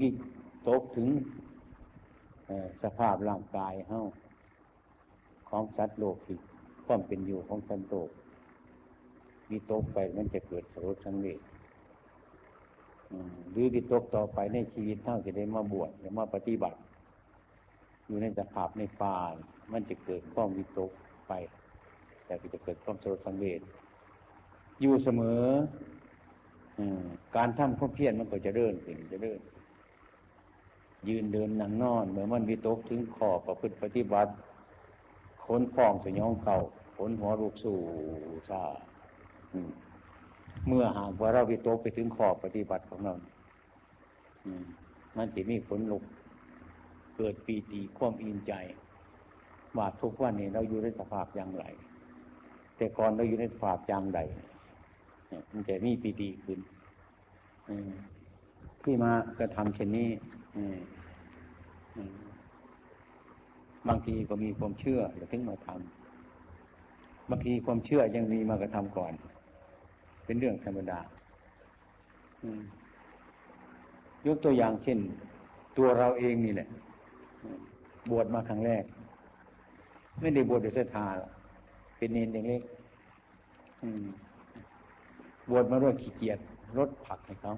วิตกถึงสภาพร่างกายเฮาของสัตว์โลกที่ความเป็นอยู่ของสัตว์โลกวิตกไปมันจะเกิดสรุปสังเวชหรือวิตกต่อไปในชีวิตเท่าจะได้มาบวชจะมาปฏิบัติ อยู่ในสภาพในป่ามันจะเกิดความวิตกไป แต่ก็จะเกิดความสรุปสังเวชอยู่เสมอการทำความเพียรมันก็จะเดินขึ้นจะเดิน ยืนเดินนั่งนอนเมื่อมันวิตกถึงขอประพฤติปฏิบัติค้นฟองสยองเก่าค้นหัวลูกสู่ซาเมื่อหากว่าเราวิตกไปถึงขอบปฏิบัติของเรามันจะมีผลลุกเกิดปีติความอินใจว่าทุกวันนี้เราอยู่ในสภาพอย่างไร แต่ก่อนเราอยู่ในสภาพอย่างใดมันจะมีปีติขึ้นที่มากระทำเช่นนี้ บางทีก็มีความเชื่อแล้วถึงมาทำบางทีความเชื่อยังมีมากระทำก่อน เป็นเรื่องธรรมดายกตัวอย่างเช่น ตัวเราเองนี่แหละ บวชมาครั้งแรก ไม่ได้บวชโดยศรัทธาเป็นเนรเล็กบวชมาด้วยขี้เกียจรถผักให้เขา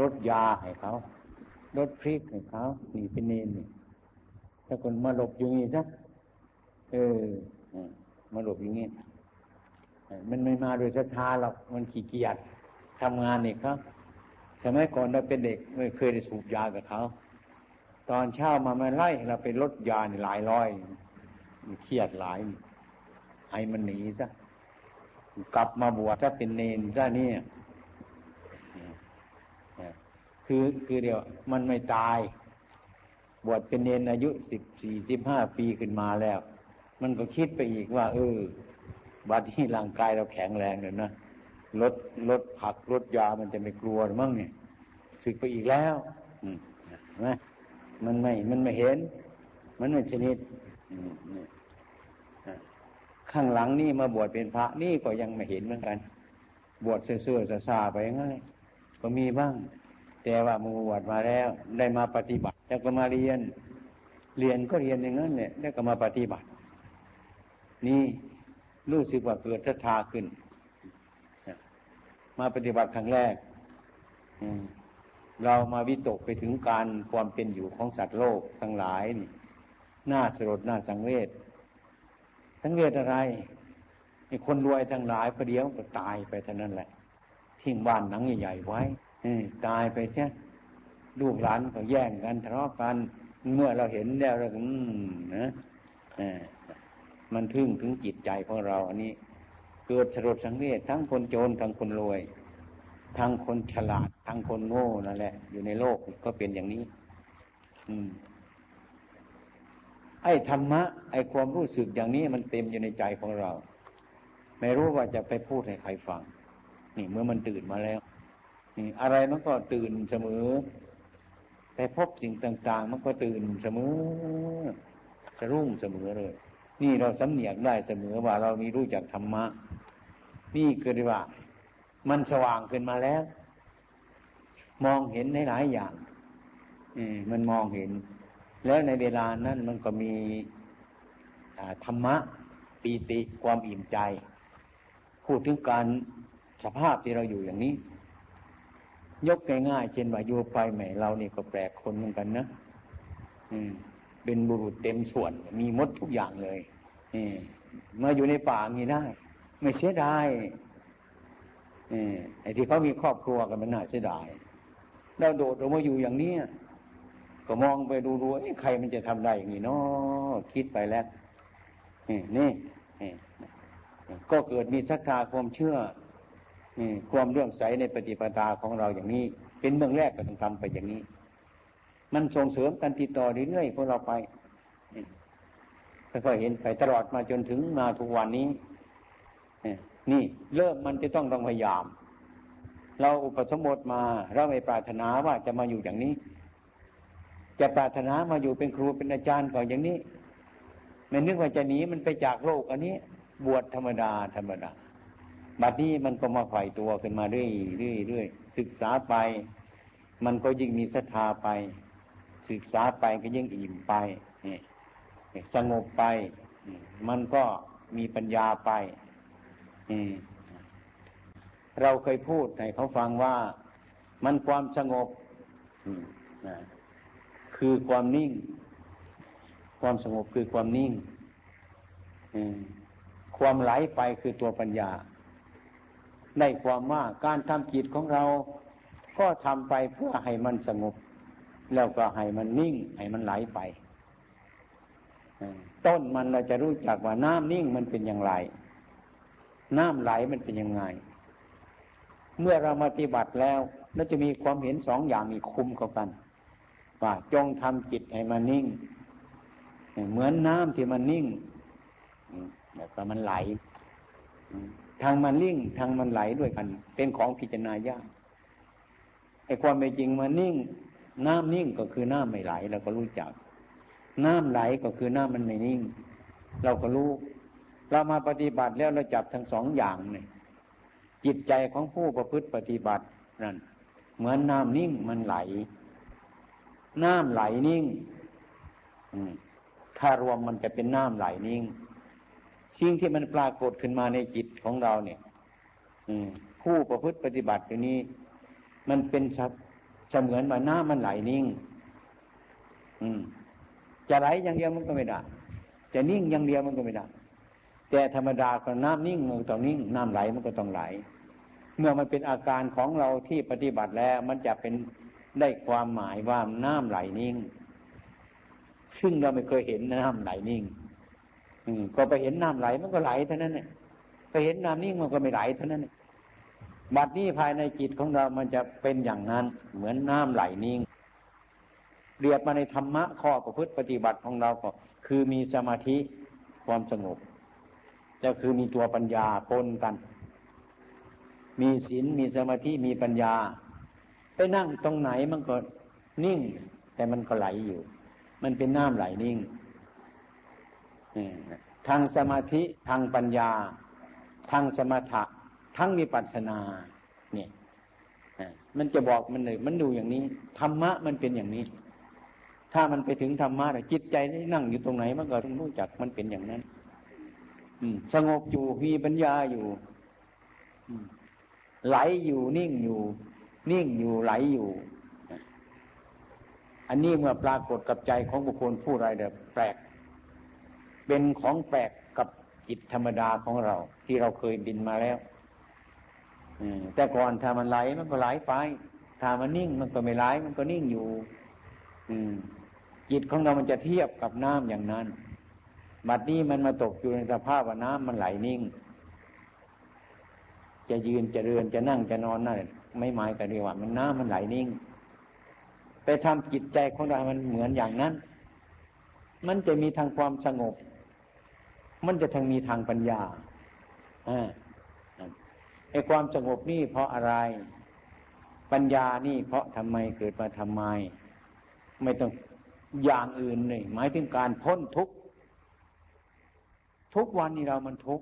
รถยาให้เขา รถพริกให้เขาหนีเป็นเนนนี่ถ้าคนมาหลบอยู่นี่สักเออมาหลบอย่างนี้มันไม่มาโดยศรัทธาหรอกมันขี้เกียจทำงานนี่ครับสมัยก่อนเราเป็นเด็กไม่เคยได้สูบยากับเขาตอนเช้ามามาไล่เราไปลดยาหลายร้อยเครียดหลายให้มันหนีซะกลับมาบวชถ้าเป็นเนนซะเนี่ย คือคือเดียวมันไม่ตาย บวชเป็นเนนอายุสิบสี่สิบห้าปีขึ้นมาแล้ว มันก็คิดไปอีกว่า เออบัดที่ร่างกายเราแข็งแรงเลยนะลดลดผักลดยามันจะไม่กลัวมั้งเนี่ยสึกไปอีกแล้ว อืมนะมันไม่ มันไม่เห็น มันไม่ชนิดข้างหลังนี่มาบวชเป็นพระนี่ก็ยังไม่เห็นเหมือนกัน บวชเสื่อๆซาๆไปง่ายก็มีบ้าง แต่ว่ามูบวชมาแล้ว ได้มาปฏิบัติ แล้วก็มาเรียน เรียนก็เรียนอย่างนั้นเนี่ยแล้วก็มาปฏิบัติ นี่รู้สึกว่าเกิดศรัทธาขึ้น มาปฏิบัติครั้งแรกเรามาวิตกไปถึงการความเป็นอยู่ของสัตว์โลกทั้งหลายนี่น่าสลดน่าสังเวชสังเวชอะไรคนรวยทั้งหลายประเดี๋ยวก็ตายไปเท่านั้นแหละทิ้งบ้านหนังใหญ่ๆไว้ ตายไปเสียลูกหลานก็แย่งกันทะเลาะกัน เมื่อเราเห็นแล้วเราอืมนะมันทึ่งถึงจิตใจของเรา อันนี้ เกิดสลดสังเวชทั้งคนโจรทั้งคนรวย ทั้งคนฉลาด ทั้งคนโง่นั่นแหละ อยู่ในโลกก็เป็นอย่างนี้ อืม ไอ้ธรรมะ ไอ้ความรู้สึกอย่างนี้มันเต็มอยู่ในใจของเรา ไม่รู้ว่าจะไปพูดให้ใครฟัง นี่เมื่อมันตื่นมาแล้ว อะไรมันก็ตื่นเสมอแต่พบสิ่งต่าง ๆ มันก็ตื่นเสมอจะรุ่งเสมอเลย นี่เราสำเนียกได้เสมอว่าเรามีรู้จักธรรมะ นี่คือว่า มันสว่างขึ้นมาแล้ว มองเห็นในหลายอย่างมันมองเห็น แล้วในเวลานั้นมันก็มีธรรมะปีติความอิ่มใจ พูดถึงการสภาพที่เราอยู่อย่างนี้ ยกง่ายๆเช่นว่าอยู่ไปใหม่เรานี่ก็แปลกคนเหมือนกันนะอืม เป็นบุรุษเต็มส่วน มีมดทุกอย่างเลยนี่มาอยู่ในป่างี้ได้ ไม่เสียดายไอ้ที่เขามีครอบครัวกันมันน่าเสียดายเราโดดออกมาอยู่อย่างนี้ก็มองไปดูดูไอ้ใครมันจะทำได้อย่างนี้เนาะคิดไปแล้วนี่นี่ก็เกิดมีศรัทธาความเชื่อ ความเรื่องใสในปฏิปทาของเราอย่างนี้ เป็นเมืองแรกก็ต้องทำไปอย่างนี้ มันส่งเสริมกันติดต่อเรื่อยๆของเราไปค่อยๆเห็นไปตลอดมาจนถึงมาทุกวันนี้นี่เริ่มมันจะต้องต้องพยายาม เราอุปสมบทมาเราไม่ปรารถนาว่าจะมาอยู่อย่างนี้ จะปรารถนามาอยู่เป็นครูเป็นอาจารย์ก่อนอย่างนี้ไม่นึกว่าจะหนีมันไปจากโลกอันนี้ บวชธรรมดาธรรมดา บัดนี้มันก็มาไฝ่ตัวขึ้นมาเรื่อยเรื่อยเรื่อยศึกษาไป มันก็ยิ่งมีศรัทธาไป ศึกษาไปก็ยิ่งอิ่มไปนี่สงบไป มันก็มีปัญญาไปเราเคยพูดให้เขาฟังว่ามันความสงบคือความนิ่ง ความสงบคือความนิ่งความไหลไปคือตัวปัญญา ในความว่าการทำจิตของเรา ก็ทำไปเพื่อให้มันสงบ แล้วก็ให้มันนิ่ง ให้มันไหลไป ต้นมันเราจะรู้จักว่าน้ำนิ่งมันเป็นอย่างไร น้ำไหลมันเป็นยังไง เมื่อเราปฏิบัติแล้วเราจะมีความเห็นสองอย่างมีคุมเข้ากัน ว่าจงทำจิตให้มันนิ่ง เหมือนน้ำที่มันนิ่งแล้วก็มันไหล ทางมันลิ่งทางมันไหลด้วยกัน เป็นของพิจารณายากไอ้ความเป็นจริงมันนิ่ง น้ำนิ่งก็คือน้ำไม่ไหลเราก็รู้จัก น้ำไหลก็คือน้ำมันไม่นิ่ง เราก็รู้ เรามาปฏิบัติแล้วเราจับทั้งสองอย่างเนี่ยจิตใจของผู้ประพฤติปฏิบัตินั่นเหมือนน้ำนิ่งมันไหล น้ำไหลนิ่งถ้ารวมมันจะเป็นน้ำไหลนิ่ง สิ่งที่มันปรากฏขึ้นมาในจิตของเราเนี่ยผู้ประพฤติปฏิบัติอยู่นี้ มันเป็นเสมือนว่าน้ำมันไหลนิ่งจะไหลอย่างเดียวมันก็ไม่ได้จะนิ่งอย่างเดียวมันก็ไม่ได้แต่ธรรมดาก็น้ำนิ่งมันต้องนิ่งน้ำไหลมันก็ต้องไหล เมื่อมันเป็นอาการของเราที่ปฏิบัติแล้ว มันจะเป็นได้ความหมายว่าน้ำไหลนิ่ง ซึ่งเราไม่เคยเห็นน้ำไหลนิ่ง ก็ไปเห็นน้ำไหลมันก็ไหลเท่านั้นเนี่ยไปเห็นน้ำนิ่งมันก็ไม่ไหลเท่านั้นเนี่ยบัดนี้ภายในจิตของเรามันจะเป็นอย่างนั้น เหมือนน้ำไหลนิ่งเรียบมาในธรรมะข้อประพฤติปฏิบัติของเราก็ คือมีสมาธิความสงบจะคือมีตัวปัญญาปนกัน มีศีลมีสมาธิมีปัญญา ไปนั่งตรงไหนมันก็นิ่ง แต่มันก็ไหลอยู่ มันเป็นน้ำไหลนิ่ง ทางสมาธิทางปัญญา ทางสมถะทั้งมีปัสนา เนี่ยมันจะบอกมันเลย มันดูอย่างนี้ธรรมะมันเป็นอย่างนี้ ถ้ามันไปถึงธรรมะจิตใจนี่นั่งอยู่ตรงไหนมันก็ต้องรู้จักมันเป็นอย่างนั้น อืม สงบอยู่มีปัญญาอยู่ไหลอยู่นิ่งอยู่ นิ่งอยู่ไหลอยู่ อันนี้เมื่อปรากฏกับใจของบุคคลผู้ใดเดแปลก เป็นของแปลกกับจิตธรรมดาของเรา ที่เราเคยบินมาแล้วแต่ก่อนถ้ามันไหลมันก็ไหลไป ถ้ามันนิ่งมันก็ไม่ไหลมันก็นิ่งอยู่จิตของเรามันจะเทียบกับน้ำอย่างนั้น บัดนี้มันมาตกอยู่ในสภาพว่าน้ำมันไหลนิ่ง จะยืนจะเดินจะนั่งจะนอนนั่นไม่หมายกันดีว่า มันน้ำมันไหลนิ่ง ไปทำจิตใจของเรามันเหมือนอย่างนั้น มันจะมีทางความสงบ มันจะทั้งมีทางปัญญาไอ้ความสงบนี่เพราะอะไร ปัญญานี่เพราะทำไมเกิดมาทำไม ไม่ต้องอย่างอื่นเลยหมายถึงการพ้นทุกทุกวันนี้เรามันทุก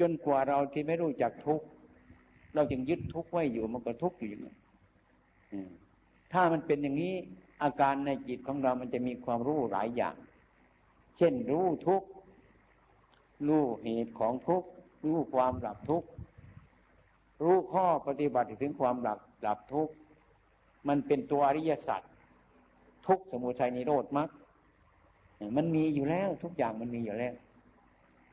จนกว่าเราที่ไม่รู้จักทุกเราจึงยึดทุกไว้อยู่มันก็ทุกอยู่อย่างนั้นถ้ามันเป็นอย่างนี้อาการในจิตของเรามันจะมีความรู้หลายอย่าง เช่นรู้ทุก รู้เหตุของทุกข์รู้ความดับทุกข์รู้ข้อปฏิบัติถึงความดับดับทุกข์มันเป็นตัวอริยสัจทุกสมุทัยนิโรธมรรคมันมีอยู่แล้วทุกอย่างมันมีอยู่แล้ว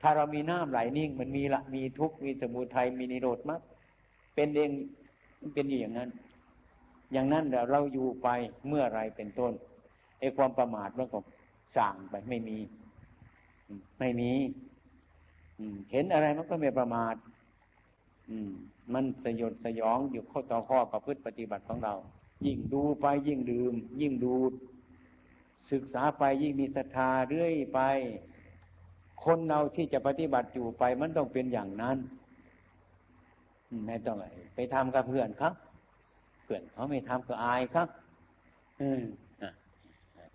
ถ้าเรามีน้ำไหลนิ่ง มันมีละมีทุกมีสมุทัยมีนิโรธมรรคเป็นเองเป็นอยู่อย่างนั้น อย่างนั้นเดี๋ยวเราอยู่ไปเมื่อไรเป็นต้นไอ้ความประมาทมันก็สั่งไปไม่มี ไม่มี เห็นอะไรมันก็ไม่ประมาทมันสยดสยองอยู่ข้อต่อข้อประพฤติปฏิบัติของเรา ยิ่งดูไปยิ่งดื่ม ยิ่งดูดศึกษาไปยิ่งมีศรัทธาเรื่อยไป คนเราที่จะปฏิบัติอยู่ไป มันต้องเป็นอย่างนั้นไม่ต้องไปทำกับเพื่อนครับ เพื่อนเขาไม่ทำก็อายครับ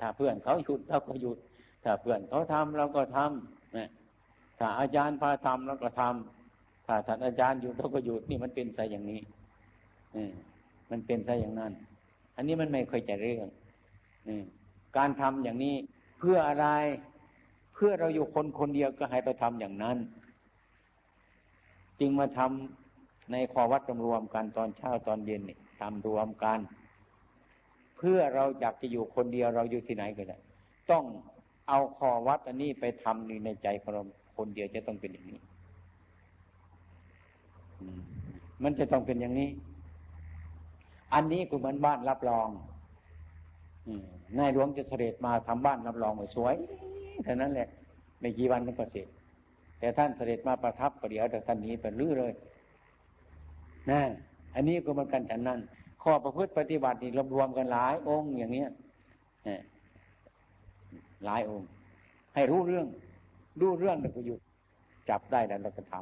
ถ้าเพื่อนเขาหยุดเราก็หยุด ถ้าเพื่อนเขาทำเราก็ทำ ถ้าอาจารย์พาทำแล้วก็ทำถ้าท่านอาจารย์อยู่เราก็หยุดนี่มันเป็นไซอย่างนี้อมันเป็นไซอย่างนั้น อันนี้มันไม่เคยจะเรื่องการทำอย่างนี้เพื่ออะไร เพื่อเราอยู่คนคนเดียวก็ให้ไปทำอย่างนั้น จึงมาทำในขอวัดรวมกันตอนเช้าตอนเย็นนี่ทำรวมกัน เพื่อเราอยากจะอยู่คนเดียวเราอยู่ที่ไหนก็ได้ต้องเอาขอวัดอันนี้ไปทำในใจของเรา คนเดียวจะต้องเป็นอย่างนี้มันจะต้องเป็นอย่างนี้ อันนี้คือเหมือนบ้านรับรองนายหลวงจะเสด็จมาทำบ้านรับรองสวยเท่านั้นแหละไม่กี่วันมันก็เสร็จ แต่ท่านเสด็จมาประทับประเดี๋ยวแต่ท่านนี้เป็นลื้อเลยนะอันนี้ก็เหมือนกันฉันนั้น ข้อประพฤติปฏิบัตินี่รวมกันหลายองค์อย่างเนี้ยหลายองค์ ให้รู้เรื่อง รู้เรื่องแล้วก็หยุด จับได้แล้วเราก็ท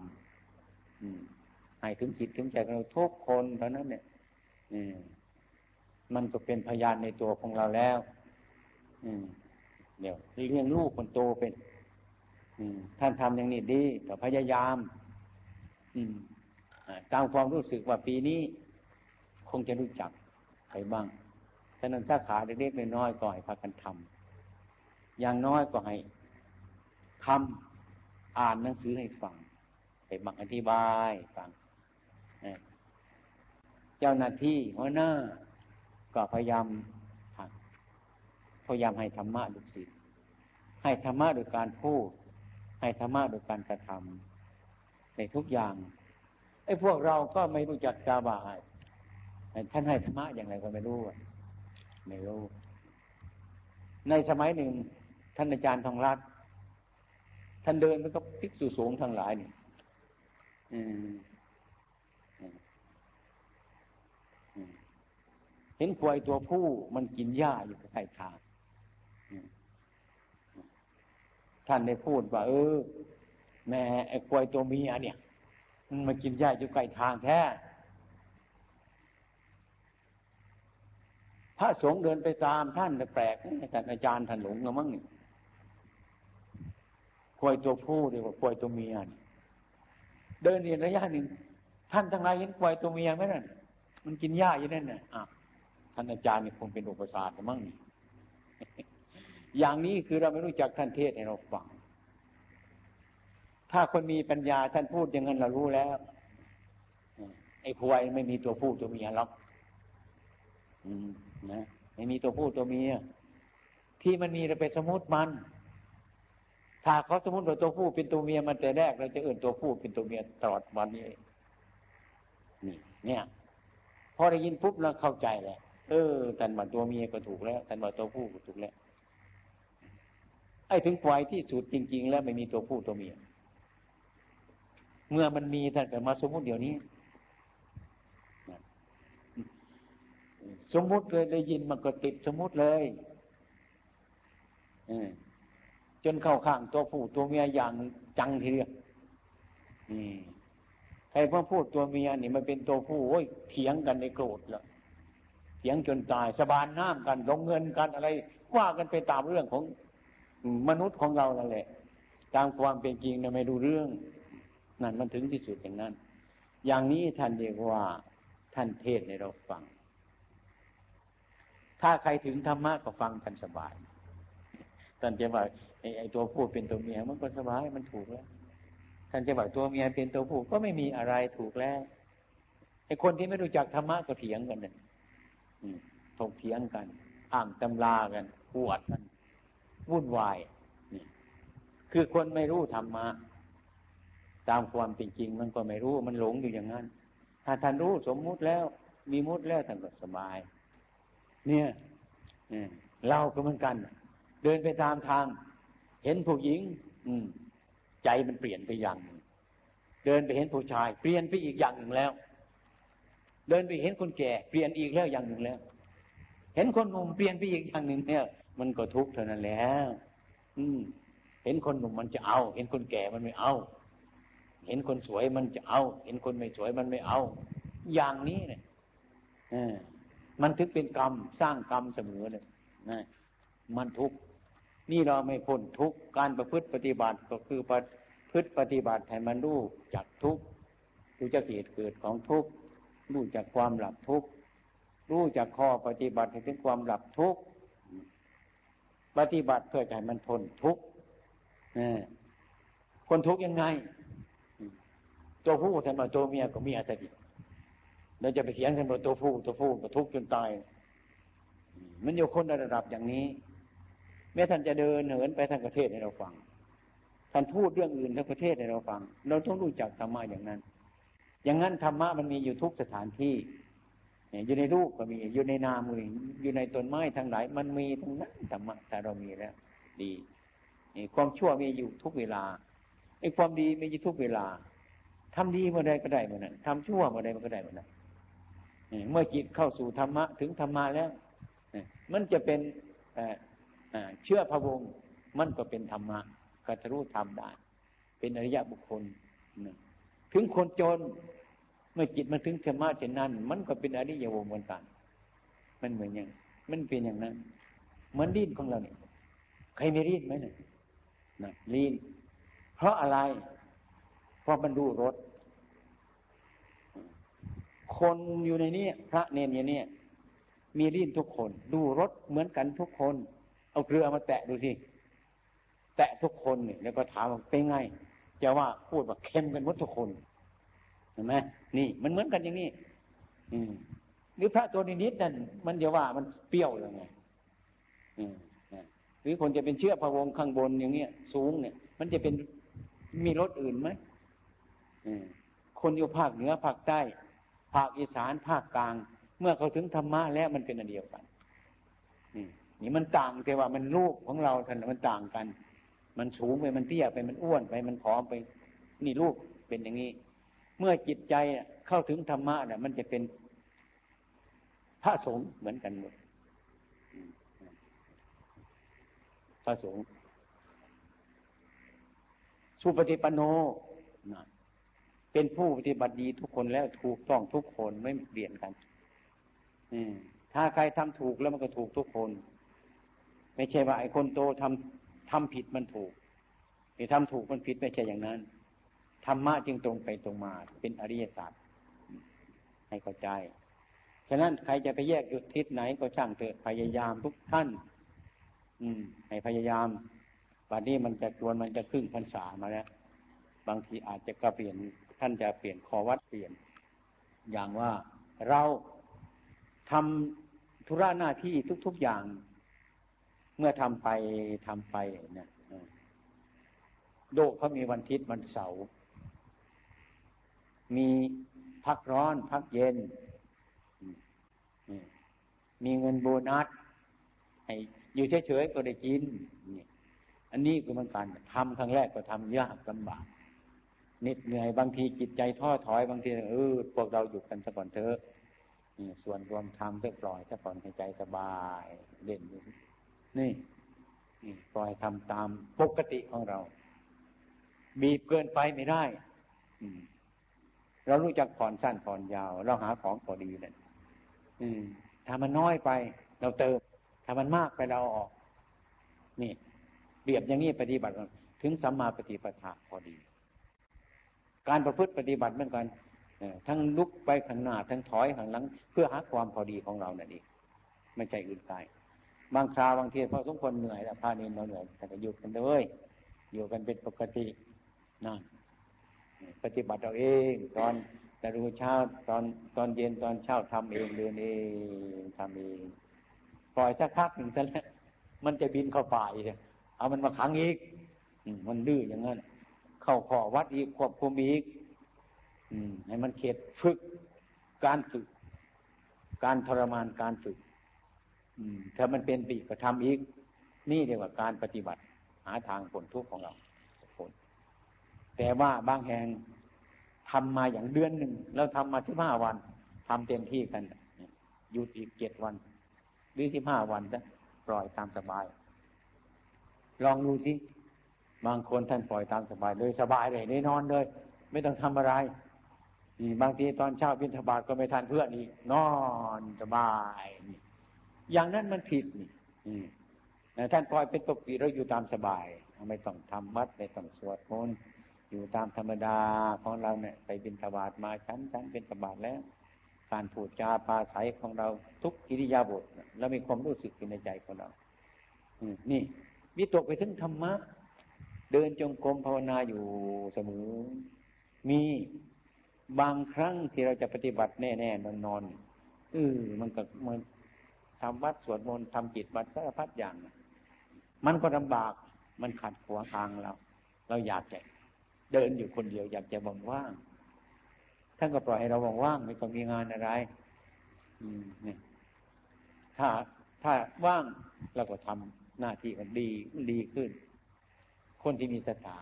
ำให้ถึงจิตถึงใจของเราทุกคนเท่านั้นเนี่ยมันก็เป็นพยานในตัวของเราแล้วเดี๋ยวเลี้ยงลูกคนโตเป็นท่านทำอย่างนี้ดีแต่พยายามตามความรู้สึกว่าปีนี้ คงจะรู้จักใครบ้างฉะนั้นสาขาเล็กๆน้อยๆก็ให้พากันทำอย่างน้อยก็ให้ ทำอ่านหนังสือให้ฟังไปบังอธิบายฟังเจ้าหน้าที่หัวหน้า ก็พยายามพยายามให้ธรรมะดุสิตให้ธรรมะโดยการพูด ให้ธรรมะโดยการกระทำในทุกอย่างไอ้พวกเราก็ไม่รู้จักกาบายท่านให้ธรรมะอย่างไรก็ไม่รู้ไม่รู้ ในสมัยหนึ่งท่านอาจารย์ทองรัต ท่านเดินมันก็พิกษุสูงทั้งหลายนี่อืมเห็นควายตัวผู้มันกินหญ้าอยู่ใกล้ทางท่านได้พูดว่า เออ แม่ไอ้ควายตัวเมียเนี่ยมันมากินหญ้าอยู่ใกล้ทางแท้พระสงฆ์เดินไปตามท่านแปลกท่านอาจารย์ท่านหลงกะมั้งเนี่ย ควายตัวผู้เรียกว่าควายตัวเมียเดินเรียนระยะหนึ่งท่านทั้งหลายเห็นควายตัวเมียไหมนั่นมันกินหญ้าอยู่นั่นน่ะอะท่านอาจารย์นี่คงเป็นอุปสรรคมั้งนี่อย่างนี้คือเราไม่รู้จักท่านเทศให้เราฟัง ถ้าคนมีปัญญาท่านพูดอย่างนั้นเรารู้แล้ว ไอ้ควายไม่มีตัวผู้ตัวเมียหรอกนะ ไม่มีตัวผู้ตัวเมีย ที่มันมีเราไปสมมติมัน ถ้าเขาสมมติว่าตัวผู้เป็นตัวเมียมันแต่แรกเราจะเอื่นตัวผู้เป็นตัวเมียตลอดวันนี้นี่เนี่ย พอได้ยินปุ๊บเราเข้าใจแล้วเออท่านว่าตัวเมียก็ถูกแล้วท่านว่าตัวผู้ก็ถูกแล้วไอ้ถึงปล่อยที่สุดจริง ๆ แล้วไม่มีตัวผู้ตัวเมีย เมื่อมันมีท่านก็มาสมมุติเดี๋ยวนี้ สมมุติเลยได้ยินมันก็ติดสมมุติเลย จนเข้าข้างตัวผู้ตัวเมียอย่างจังทีเดียวใครพ่อพูดตัวเมียนี่มันเป็นตัวผู้โอ้ยเถียงกันในโกรธแล้วเถียงจนตายสบานน้ำกันลงเงินกันอะไรว่ากันไปตามเรื่องของมนุษย์ของเรานั่นแหละ ตามความเป็นจริงนะไม่ดูเรื่องนั่นมันถึงที่สุดอย่างนั้น อย่างนี้ท่านเรียกว่าท่านเทศในเราฟัง ถ้าใครถึงธรรมะก็ฟังกันสบายท่านจะว่า ไอ้ตัวผู้เป็นตัวเมียมันก็สบายมันถูกแล้วท่านจะบอกตัวเมียเป็นตัวผู้ก็ไม่มีอะไรถูกแล้วไอ้คนที่ไม่รู้จักธรรมะก็เถียงกันเนี่ยถกเถียงกันอ้างตำรากันปวดกันวุ่นวายนี่คือคนไม่รู้ธรรมะตามความเป็นจริงมันก็ไม่รู้มันหลงอยู่อย่างนั้น ถ้าท่านรู้สมมุติแล้ว มีมุติแล้วท่านก็สบาย เนี่ยเราก็เหมือนกัน เดินไปตามทาง เห็นผู้หญิง อืม ใจมันเปลี่ยนไปอย่างหนึ่งเดินไปเห็นผู้ชาย เปลี่ยนไปอีกอย่างหนึ่งแล้ว เดินไปเห็นคนแก่ เปลี่ยนอีกแล้วอย่างหนึ่งแล้ว เห็นคนหนุ่มเปลี่ยนไปอีกอย่างหนึ่งเนี่ย มันก็ทุกข์เท่านั้นแล้ว อืม เห็นคนหนุ่มมันจะเอา เห็นคนแก่มันไม่เอา เห็นคนสวยมันจะเอา เห็นคนไม่สวยมันไม่เอา อย่างนี้เนี่ยมันถึงเป็นกรรมสร้างกรรมเสมอเลยนะมันทุกข์ นี่เราไม่พ้นทุกการประพฤติปฏิบัติก็คือประพฤติปฏิบัติให้มันรู้จักทุกรู้จักเหตุเกิดของทุกรู้จักความหลับทุกรู้จากข้อปฏิบัติถึงความหลับทุกปฏิบัติเพื่อใจมันทนทุกคนทุกยังไง ตัวผู้แทนมาตัวเมียก็มีอาตติเราจะไปเถียงกันว่าตัวผู้ตัวผู้ก็ทุกข์จนตาย มันอยู่คนระดับอย่างนี้ แม้ท่านจะเดินเหินไปทางประเทศให้เราฟัง ท่านพูดเรื่องอื่นทางประเทศให้เราฟัง เราต้องรู้จักธรรมะอย่างนั้น อย่างนั้นธรรมะมันมีอยู่ทุกสถานที่อยู่ในรูปก็มี อยู่ในนามก็มีอยู่ในต้นไม้ทั้งหลาย มันมีทั้งนั้นธรรมะแต่เรามีแล้ว ดีความชั่วมีอยู่ทุกเวลาไอ้ความดีมีอยู่ทุกเวลาทำดีเมื่อใดก็ได้เมื่อนั้นทำชั่วเมื่อใดมันก็ได้เมื่อนั้นเมื่อจิตเข้าสู่ธรรมะถึงธรรมะแล้วมันจะเป็น เชื่อพระวงศ์มันก็เป็นธรรมะก็จะรู้ธรรมได้ เป็นอริยบุคคลถึงคนจนเมื่อจิตมันถึงธรรมะเช่นนั้น มันก็เป็นอริยวงศ์เหมือนกัน มันเหมือนอย่างมันเป็นอย่างนั้นเหมือนดิ้นของเราเนี่ยใครไม่รีดไหมเนี่ยนะรีดเพราะอะไร เพราะมันดูรถคนอยู่ในนี้พระเนนอย่างนี้มีรีดทุกคน ดูรถเหมือนกันทุกคน เอาเกลือมาแตะดูสิแตะทุกคนเนี่ยแล้วก็ถามว่าเป็นไงจะว่าพูดว่าเค็มกันหมดทุกคนเห็นไหมนี่มันเหมือนกันอย่างนี้ อืมหรือพระตัวนิดนั่นมันจะว่ามันเปรี้ยวยังไงอืมหรือคนจะเป็นเชื้อพระวงข้างบนอย่างเงี้ย สูงเนี่ย มันจะเป็นมีรสอื่นไหมคนอยู่ภาคเหนือภาคใต้ ภาคอีสานภาคกลาง เมื่อเขาถึงธรรมะแล้วมันเป็นอันเดียวกัน นี่มันต่างแต่ว่ามันรูปของเราท่านมันต่างกัน มันสูงไปมันเตี้ยไปมันอ้วนไปมันผอมไป นี่รูปเป็นอย่างนี้ เมื่อจิตใจเข้าถึงธรรมะเนี่ยมันจะเป็นพระสงฆ์เหมือนกันหมดพระสงฆ์สุปฏิปันโนนะเป็นผู้ปฏิบัติดีทุกคนแล้วถูกต้องทุกคนไม่เปลี่ยนกันถ้าใครทำถูกแล้วมันก็ถูกทุกคน ไม่ใช่ว่าไอ้คนโตทำทำผิดมันถูกไอ้ทำถูกมันผิดไม่ใช่อย่างนั้นธรรมะจึงตรงไปตรงมา เป็นอริยสตร์ให้เข้าใจฉะนั้นใครจะไปแยกจุดทิศไหนก็ช่างเถอะพยายามทุกท่าน อืม ให้พยายามวันนี้มันจะจวนมันจะครึ่งพรรษามาแล้วบางทีอาจจะก็เปลี่ยนท่านจะเปลี่ยนคอวัดเปลี่ยน อย่างว่าเราทำธุระหน้าที่ทุก ๆอย่าง เมื่อทำไปทำไปเนี่ยโดเขามีวันทิศวันเสาร์มีพักร้อน พักเย็น มีเงินโบนัสให้อยู่เฉยๆก็ได้กินนี่อันนี้คือมันการทำครั้งแรกก็ทำยากลำบากนิดเหนื่อยบางทีจิตใจท้อถอยบางทีเออพวกเราอยู่กันสักก่อนเถอะนี่ส่วนรวมทำเพื่อปล่อยสักก่อนให้ใจสบายเด่น นี่ปล่อยทำตามปกติของเรา บีบเกินไปไม่ได้อืเรารู้จักผ่อนสั้นผ่อนยาว เราหาของพอดีเลยอืมถ้ามันน้อยไป เราเติม ถ้ามันมากไปเราออก นี่เปรียบอย่างนี้ปฏิบัติถึงสัมมาปฏิปทาพอดี การประพฤติปฏิบัติเหมือนกันทั้งลุกไปข้างหน้าทั้งถอยข้างหลัง เพื่อหาความพอดีของเรานั่นเองไม่ใช่อื่นไกล บางคราวบางทีพอสมควรเหนื่อยแล้วพาเนนเราเหนื่อยแต่ก็อยู่กันเลยอยู่กันเป็นปกตินั่นปฏิบัติเราเองตอนต่รู้เช้าตอนตอนเย็นตอนเช้าทำเองเดินเองทำเองปล่อยสักพักหนึ่งซะแล้วมันจะบินเข้าป่าอีกเอามันมาขังอีกมันดื้ออย่างนั้น เข้าขอวัดอีกควบคุมอีกให้มันเข็ดฝึกการฝึก การทรมานการฝึก ถ้ามันเป็นปีกก็ทำอีก นี่เรียกว่าการปฏิบัติ หาทางผลทุกข์ของเราแต่ว่าบางแห่งทำมาอย่างเดือนหนึ่งแล้วทำมาสิบห้าวันทำเต็มที่กันหยุดอีกเจ็ดวันหรือสิบห้าวันจะปล่อยตามสบาย ลองดูสิบางคนท่านปล่อยตามสบายเลยสบายเลยได้นอนเลย ไม่ต้องทำอะไรบางทีตอนเช้าบินทบาทก็ไม่ทันเพื่อนอีกนอนสบายนี่ อย่างนั้นมันผิดนี่ท่านปล่อยเป็นปกติเราอยู่ตามสบาย ไม่ต้องทำวัดไม่ต้องสวดมนต์อยู่ตามธรรมดาของเราเนี่ย ไปบินทบาทมาชั้นชั้นเป็นทบาทแล้ว การพูดจาปาศัยของเราทุกอิริยาบถเรามีความรู้สึกในใจของเรานี่วิตกไปถึงธรรมะ เดินจงกรมภาวนาอยู่เสมอ มีบางครั้งที่เราจะปฏิบัติแน่ๆนอนนอนเออมันก็มัน ทำวัดสวดมนต์ทำจิตวัดสารพัดอย่าง มันก็ลำบากมันขัดขวางทางเรา เราอยากจะเดินอยู่คนเดียว อยากจะบังว่างท่านก็ปล่อยให้เราว่างๆไม่ต้องมีงานอะไร อืมเนี่ยถ้าถ้าว่างเราก็ทำหน้าที่มันดีดีขึ้น คนที่มีสถา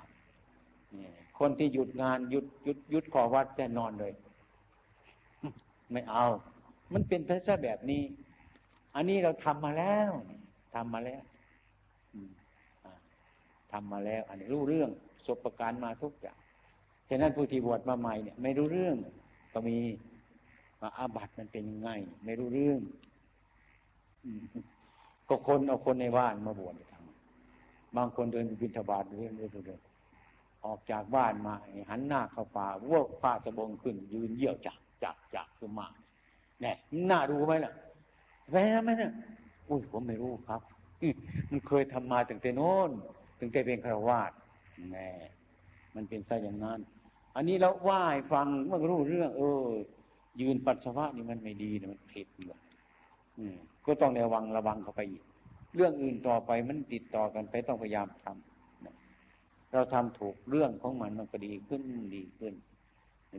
คนที่หยุดงานหยุดหยุดหยุดขอวัดจะนอนเลย ไม่เอา มันเป็นพระเจ้แบบนี้ อันนี้เราทำมาแล้วทำมาแล้วทำมาแล้ว อันนี้รู้เรื่องสบประการมาทุกอย่างฉะนั้นผู้ที่บวชมาใหม่เนี่ยไม่รู้เรื่อง ก็มีว่าอาบัติมันเป็นยังไง ไม่รู้เรื่องก็คนเอาคนในบ้านมาบวชทำบางคนเดินบิณฑบาตเรื่อยๆเรื่อยออกจากบ้านมาหันหน้าเข้าป่าว่าผ้าสบงขึ้น ยืนเยี่ยวจักจักจักขึ้นมาเนี่ยน่าดูไหมล่ะ แหวไหมเนี่ยอุ้ยผมไม่รู้ครับมันเคยทำมาตั้งแต่โน้นตั้งแต่เป็นฆราวาสแน่มันเป็นซะอย่างนั้น อันนี้เราไหว้ฟังเมื่อรู้เรื่อง เออ ยืนปัสสาวะนี่มันไม่ดีนะมันผิดเลยก็ต้องระวังระวังเข้าไปอีก เรื่องอื่นต่อไปมันติดต่อกันไปต้องพยายามทำเราทำถูกเรื่องของมันมันก็ดีขึ้นดีขึ้น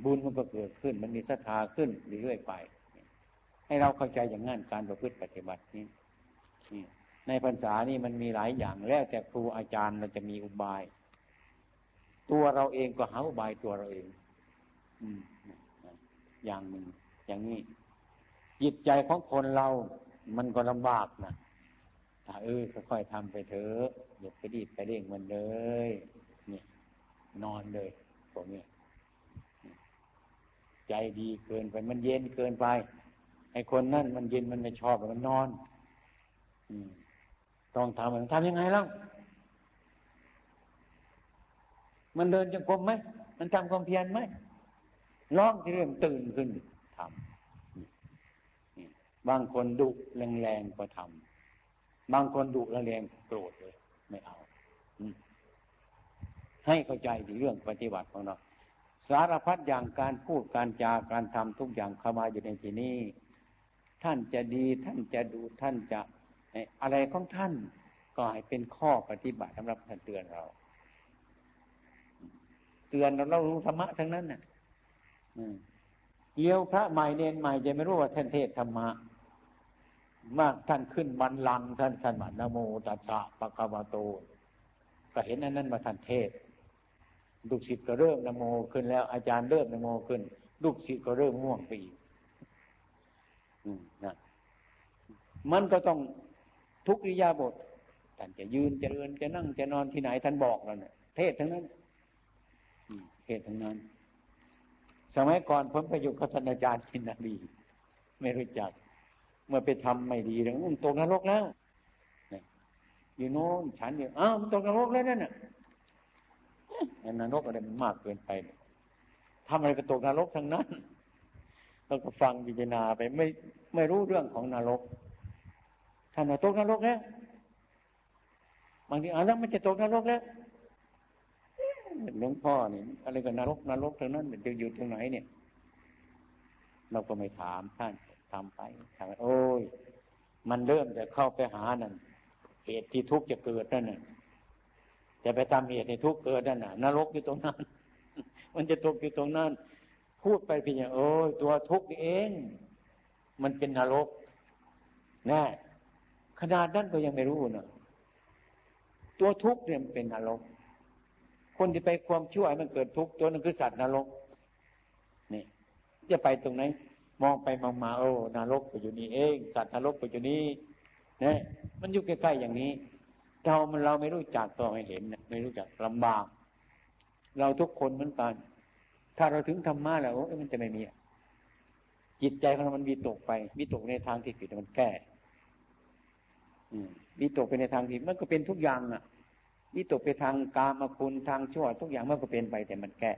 บุญมันก็เกิดขึ้น มันมีศรัทธาขึ้นเรื่อยๆไป ให้เราเข้าใจอย่างนั้นการประพฤติปฏิบัตินี้ในพรรษานี่มันมีหลายอย่างแล้วแต่ครูอาจารย์เราจะมีอุบาย ตัวเราเองก็หาอุบายตัวเราเอง อืมอย่างหนึ่งอย่างนี้จิตใจของคนเรา มันก็ลำบากนะถ้าเออค่อยๆทำไปเถอะอย่าไปดีดไปเร่งมันเลยเนี่ยนอนเลยพวกนี้ใจดีเกินไปมันเย็นเกินไป ไอ้คนนั่นมันเย็นมันไม่ชอบมันนอนอต้องทำมันทำยังไงล่ะมันเดินจงกรมไหมมันทำความเพียรไหมร้องที่เริ่มตื่นขึ้นทำบางคนดุแรงๆก็ทำบางคนดุแรงๆโกรธเลย ไม่เอาให้เข้าใจในเรื่องปฏิบัติของเราสารพัดอย่างการพูดการจาการทำทุกอย่างเข้ามาอยู่ในที่นี้ ท่านจะดีท่านจะดูท่านจะอะไรของท่านก็ให้เป็นข้อปฏิบัติสำหรับท่านเตือนเรา เตือนเราเรารู้ธรรมะทั้งนั้นน่ะเลี้ยวพระใหม่เนนใหม่จะไม่รู้ว่าท่านเทศธรรมะมากท่านขึ้นบันลังท่านท่านบันโมตัสสะปะกาวาโตก็เห็นอันนั้นมาท่านเทศลูกศิษย์ก็เริ่มนโมขึ้นแล้วอาจารย์เริ่มนโมขึ้น ลูกศิษย์ก็เริ่มง่วงไปอีก นะมันก็ต้องทุกอิยาบทท่านจะยืนจะเดินจะนั่งจะนอนที่ไหนท่านบอกแล้วเนี่ยเทศทั้งนั้นเหตุทั้งนั้น สมัยก่อนผมไปอยู่กับท่านอาจารย์กินนาบีไม่รู้จัก เมื่อไปทำไม่ดีแล้วมันตกนรกแล้วอยู่โน้นฉันอยู่อ้าวมันตกนรกแล้วนั่นน่ะนรกอะไรมันมากเกินไปทำอะไรก็ตกนรกทั้งนั้น เราก็ฟังพิจารณาไปไม่ไม่รู้เรื่องของนรกท่านตกนรกแล้วบางทีอ่านแล้วมันจะตกนรกแล้วหลวงพ่อนี่อะไรกันนรกนรกตรงนั้นจะอยู่ตรงไหนเนี่ย เราก็ไม่ถามท่านทำไปทำไปโอ้ย มันเริ่มจะเข้าไปหานั่นเหตุที่ทุกข์จะเกิดนั่นน่ะจะไปทำเหตุให้ทุกข์เกิดนั่นน่ะ นรกอยู่ตรงนั้น มันจะตกอยู่ตรงนั้น พูดไปเพียงโอ้ยตัวทุกข์เอง มันเป็นนรกแน่ขนาดนั้นก็ยังไม่รู้นะตัวทุกข์เนี่ยมันเป็นนรก คนที่ไปความชั่วมันเกิดทุกข์ตัวนั้นคือสัตว์นรกนี่จะไปตรงไหนมองไปมองมาโอ้นรกไปอยู่นี่เอง สัตว์นรกไปอยู่นี่นี่มันอยู่ใกล้ๆอย่างนี้ เรามันเราไม่รู้จักตัวไม่เห็น ไม่รู้จักลำบาก เราทุกคนเหมือนกัน ถ้าเราถึงธรรมะแล้วมันจะไม่มีจิตใจของเรามันวิตกไปวิตกในทางที่ผิดมันแก้วิตกไปในทางที่มันก็เป็นทุกอย่างอะวิตกไปทางกามคุณทางชั่ว ทุกอย่างมันก็เป็นไปแต่มันแก้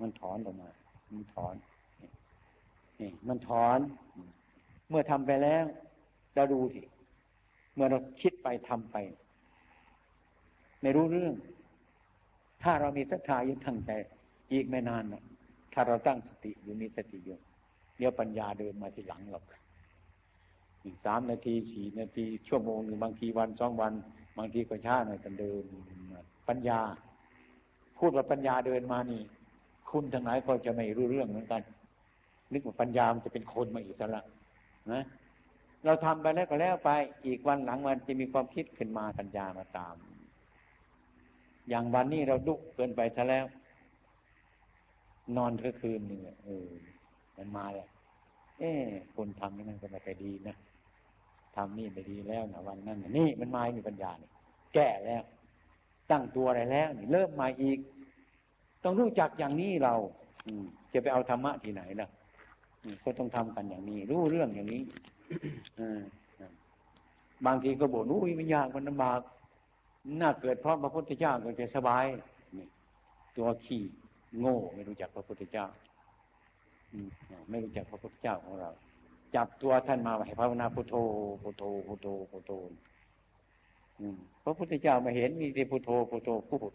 มันถอนออกมา มันถอนนี่มันถอน เมื่อทำไปแล้วเราดูสิเมื่อเราคิดไปทำไป ไม่รู้เรื่อง ถ้าเรามีศรัทธายึดทั้งใจ อีกไม่นานนะถ้าเราตั้งสติอยู่มีสติอยู่เดี๋ยวปัญญาเดินมาทีหลังหรอกอีกสามนาทีสี่นาทีชั่วโมงหนึ่งบางทีวันสองวัน บางทีก็ช้าหน่อยกันเดินปัญญา พูดว่าปัญญาเดินมานี่ คุณทั้งหลายก็จะไม่รู้เรื่องเหมือนกัน นึกว่าปัญญามันจะเป็นคนมาอีกแล้วนะเราทำไปแล้วก็แล้วไป อีกวันหลังวันจะมีความคิดขึ้นมาปัญญามาตาม อย่างวันนี้เราดุเกินไปซะแล้ว นอนก็คืนหนึ่งเออ มันมาแล้วเอ๊คนทำนี่มันก็ไม่ไปดีนะทำนี่ไม่ดีแล้วนะวันนั้นนี่มันมามีปัญญาเนี่ยแก้แล้ว ตั้งตัวอะไรแล้วนี่เริ่มมาอีก ต้องรู้จักอย่างนี้เรา อืมจะไปเอาธรรมะที่ไหนล่ะก็ต้องทำกันอย่างนี้ รู้เรื่องอย่างนี้บางทีก็บ่นอุ้ยมันยากมันลำบากน่าเกิดเพราะพระพุทธเจ้าก็จะสบายนี่ตัวขี้ โง่ไม่รู้จักพระพุทธเจ้าไม่รู้จักพระพุทธเจ้าของเรา จับตัวท่านมาให้ภาวนาพุทโธพุทโธพุทโธพุทโธพระพุทธเจ้ามาเห็นมีแต่พุทโธพุทโธพูด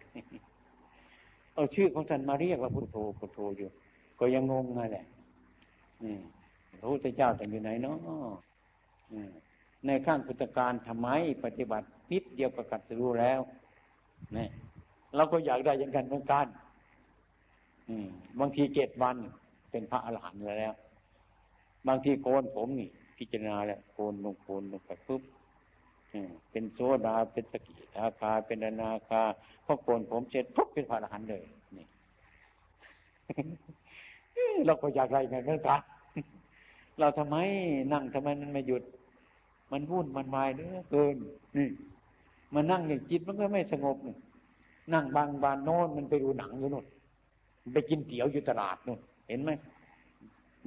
เอาชื่อของท่านมาเรียกว่าพุทโธพุทโธอยู่ ก็ยังงงนั่นแหละพระพุทธเจ้าท่านอยู่ไหนเนาะในข้างพุทธการทำไมปฏิบัตินิดเดียวก็กัดสรู้แล้วเนี่ยเราก็อยากได้ยังกันเหมือนกัน บางทีเจ็ดวันเป็นพระอรหันต์แล้ว บางทีโกนผมนี่ พิจารณาแล้วโกนลงโกนลงไปปุ๊บเป็นโซดาเป็นสกิทาคา เป็นอนาคาพอโกนผมเสร็จปุ๊บเป็นพระอรหันต์เลย นี่เราก็อยากไรกันเหมือนกันเราทำไมนั่งทำไมมันไม่หยุด มันวุ่นมันวายเนื้อเกินนี่มานั่งอย่างจิตมันก็ไม่สงบนี่นั่งบางบานโน้นมันไปดูหนังอยู่นู่น ไปกินเตี๋ยวอยู่ตลาดนู่นเห็นไหม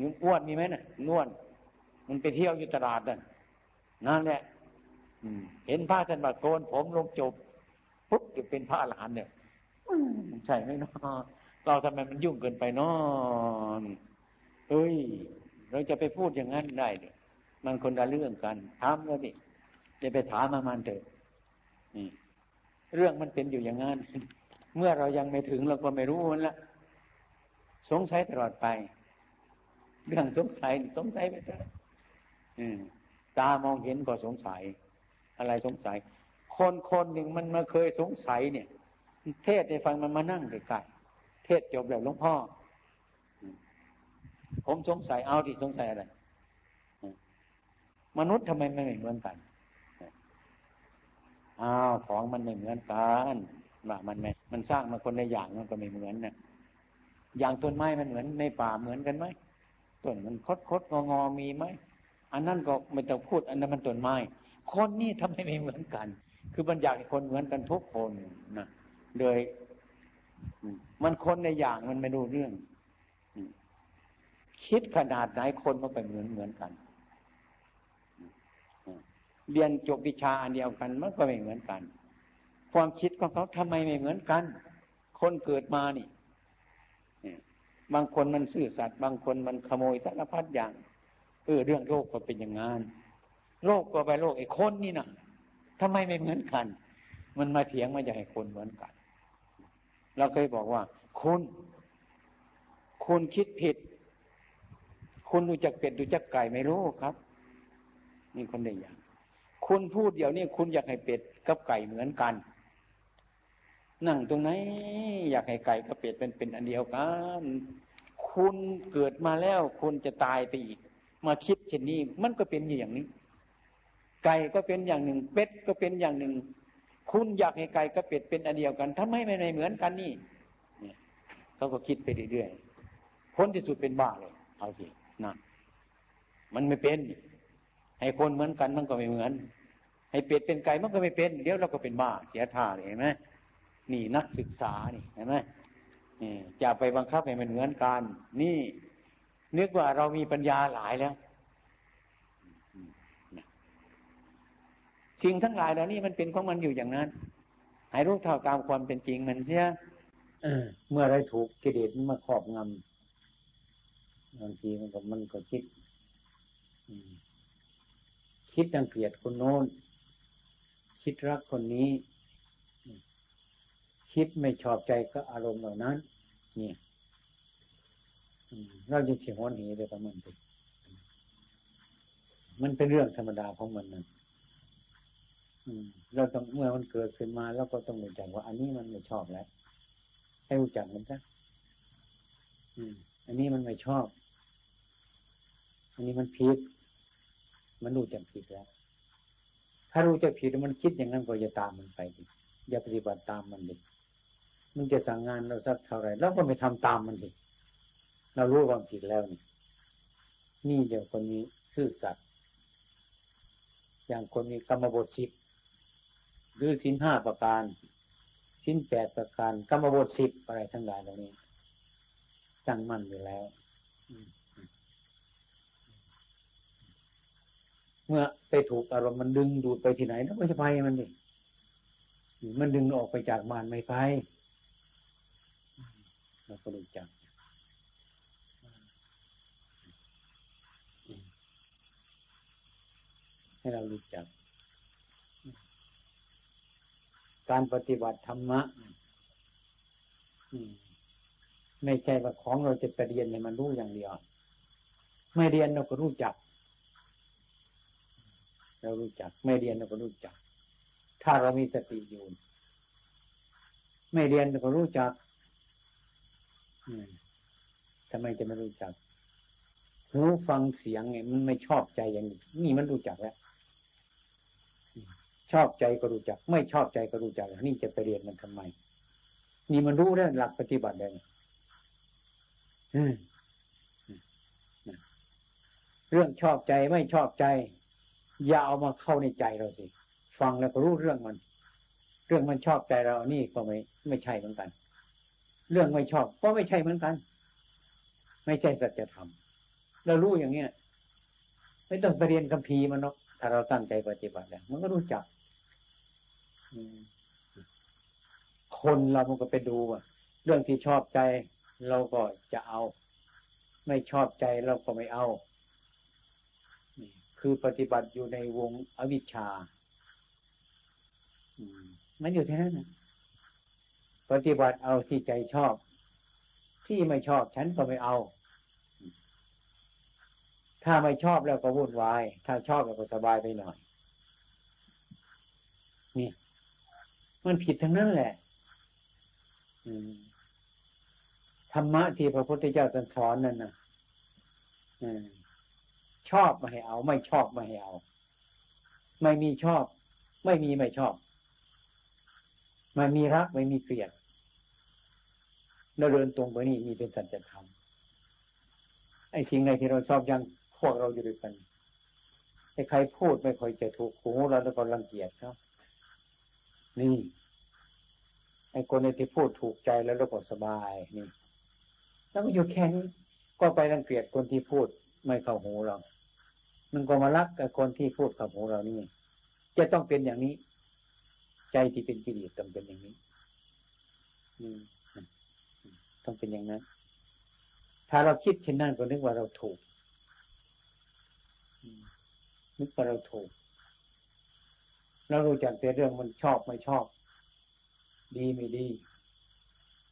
นุ่อ้วนมีไหมน่ะนวลมันไปเที่ยวอยู่ตลาดนั่นนั่นแหละเห็นพระท่านบาโกนผมลงจบปุ๊บจะเป็นพระอรหันต์เนี่ยใช่ไหมเนาะเราทำไมมันยุ่งเกินไปเนาะเฮ้ย เราจะไปพูดอย่างนั้นได้เนี่ยมันคนละเรื่องกันถามแล้วดิจะไปถามมามันเถอะนี่เรื่องมันเป็นอยู่อย่างนั้น เมื่อเรายังไม่ถึงเราก็ไม่รู้มันละ สงสัยตลอดไป เรื่องสงสัยสงสัยไปเถอะตามองเห็นก็สงสัย อะไรสงสัย คนคนหนึ่งมันมาเคยสงสัยเนี่ย เทศในฟังมันมานั่งใกล้ๆเทศจบแล้วหลวงพ่อ ผมสงสัยเอาที่สงสัยอะไรมนุษย์ทำไมไม่เหมือนกันอ้าวของมันไม่เหมือนกันว่ามันไม่มันสร้างมาคนในอย่างมันก็ไม่เหมือนนะ อย่างต้นไม้มันเหมือนในป่าเหมือนกันไหมต้นมันคดคดงองอมีไหมอันนั้นก็ไม่ต้องพูดอันนั้นมันต้นไม้ คนนี่ทำไมไม่เหมือนกัน คือมันอยากคนเหมือนกันทุกคนนะโดยมันคนในอย่างมันไม่รู้เรื่องคิดขนาดไหนคนมันไปเหมือนเหมือนกัน เรียนจบวิชาอันเดียวกันมันก็ไม่เหมือนกัน ความคิดของเขาทำไมไม่เหมือนกัน คนเกิดมานี่ บางคนมันซื่อสัตย์บางคนมันขโมยสารพัดอย่างเออเรื่องโลกก็เป็นอย่างงานโลกก็ไปโลกไอ้คนนี่นะทำไมไม่เหมือนกัน มันมาเถียงมาอยากให้คนเหมือนกัน เราเคยบอกว่า คุณ คุณคิดผิด คุณรู้จักเป็ดรู้จักไก่ไม่รู้ครับ นี่คนได้อย่างคุณพูดเดี๋ยวนี้คุณอยากให้เป็ดกับไก่เหมือนกัน นั่งตรงไหน อยากให้ไก่กับเป็ดเป็นเป็นอันเดียวกัน คุณเกิดมาแล้วคุณจะตายไปอีก มาคิดเช่นนี้มันก็เป็นอย่างนี้ ไก่ก็เป็นอย่างหนึ่ง เป็ดก็เป็นอย่างหนึ่ง คุณอยากให้ไก่กับเป็ดเป็นอันเดียวกันทำไมไม่เหมือนกันนี่เนี่ยเขาก็คิดไปเรื่อยๆพ้นที่สุดเป็นบ้าเลย เอาสินะมันไม่เป็น ให้คนเหมือนกันมันก็ไม่เหมือน ให้เป็ดเป็นไก่มันก็ไม่เป็น เดี๋ยวเราก็เป็นบ้าเสียท่าเลยเห็นไหม นี่นักศึกษานี่เห็นไหมนี่จะไปบังคับให้มันเหมือนกัน นี่นึกว่าเรามีปัญญาหลายแล้วสิ่งทั้งหลายเหล่านี้มันเป็นของมันอยู่อย่างนั้นให้รู้เท่าตามความเป็นจริงมันเสียเมื่อไรถูกกิเลสมาครอบงำบางทีมันก็มันก็คิดคิดดังเกลียดคนโน้น คิดรักคนนี้ คิดไม่ชอบใจก็อารมณ์เหล่านั้น เนี่ยเราจะเสียงวันนี้เลยประมาณนี้มันเป็นเรื่องธรรมดาของมันนั่นเราต้องเมื่อมันเกิดขึ้นมาเราก็ต้องรู้จักว่า อันนี้มันไม่ชอบแล้ว ให้รู้จักมันซะอันนี้มันไม่ชอบ อันนี้มันผิด มันรู้จักผิดแล้ว ถ้ารู้จักผิดมันคิดอย่างนั้นก็อย่าตามมันไปดิอย่าปฏิบัติตามมันดิ มันจะสั่งงานเราสักเท่าไรเราก็ไม่ทำตามมันดิเรารู้ความผิดแล้วนี่นี่เดี๋ยวคนนี้ซื่อสัตย์อย่างคนมีกรรมบทสิบหรือสินห้าประการสินแปดประการกรรมบทสิบอะไรทั้งหลายเหล่านี้ตั้งมั่นอยู่แล้วเมื่อไปถูกอารมณ์มันดึงดูดไปที่ไหนแล้วไม่ไปมันดิมันดึงออกไปจากมานไม่ไป เราก็รู้จักให้เรารู้จัก การปฏิบัติธรรมะไม่ใช่ว่าของเราจะไปเรียนให้มันรู้อย่างเดียว ไม่เรียนเราก็รู้จัก เรารู้จัก ไม่เรียนเราก็รู้จัก ถ้าเรามีสติอยู่ ไม่เรียนเราก็รู้จัก ทำไมจะไม่รู้จักหูฟังเสียงไงมันไม่ชอบใจอย่างนี้นี่มันรู้จักแล้ว ชอบใจก็รู้จัก ไม่ชอบใจก็รู้จัก นี่จะไปเรียนมันทำไม นี่มันรู้ได้หลักปฏิบัติได้เรื่องชอบใจไม่ชอบใจ อย่าเอามาเข้าในใจเราสิ ฟังแล้วก็รู้เรื่องมัน เรื่องมันชอบใจเรานี่ก็ไม่ไม่ใช่เหมือนกัน เรื่องไม่ชอบก็ไม่ใช่เหมือนกัน ไม่ใช่สัจธรรมเรารู้อย่างเนี้ยไม่ต้องไปเรียนคัมภีร์มันหรอกถ้าเราตั้งใจปฏิบัติแล้วมันก็รู้จักคนเรามันก็ไปดูว่าเรื่องที่ชอบใจเราก็จะเอา ไม่ชอบใจเราก็ไม่เอาคือปฏิบัติอยู่ในวงอวิชชา มันอยู่ที่นั้นนะ ปฏิบัติเอาที่ใจชอบ ที่ไม่ชอบฉันก็ไม่เอา ถ้าไม่ชอบแล้วก็วุ่นวาย ถ้าชอบแล้วก็สบายไปหน่อย นี่ มันผิดทั้งนั้นแหละธรรมะที่พระพุทธเจ้าสอนนั่นนะชอบม่ให้เอา ไม่ชอบม่ให้เอา ไม่มีชอบ ไม่มีไม่ชอบไม่มีรักไม่มีเกลียด เราเดินตรงไปนี่มีเป็นสัจธรรมไอ้สิ่งใดที่เราชอบยังพวกเราอยู่ด้วยกันไอ้ใครพูดไม่ค่อยจะถูกหูเราแล้วก็รังเกียจเขานี่ไอ้คนที่พูดถูกใจแล้วเราก็สบายนี่ แล้วก็อยู่แค่นี้ก็ไปรังเกียจคนที่พูดไม่เข้าหูเรามันก็มารักกับคนที่พูดเข้าหูเรานี่ จะต้องเป็นอย่างนี้ ใจที่เป็นกิเลสต้องเป็นอย่างนี้ ต้องเป็นอย่างนั้น ถ้าเราคิดเช่นนั้นก็นึกว่าเราถูก นึกว่าเราถูก เรารู้จักแต่เรื่องมันชอบไม่ชอบ ดีไม่ดี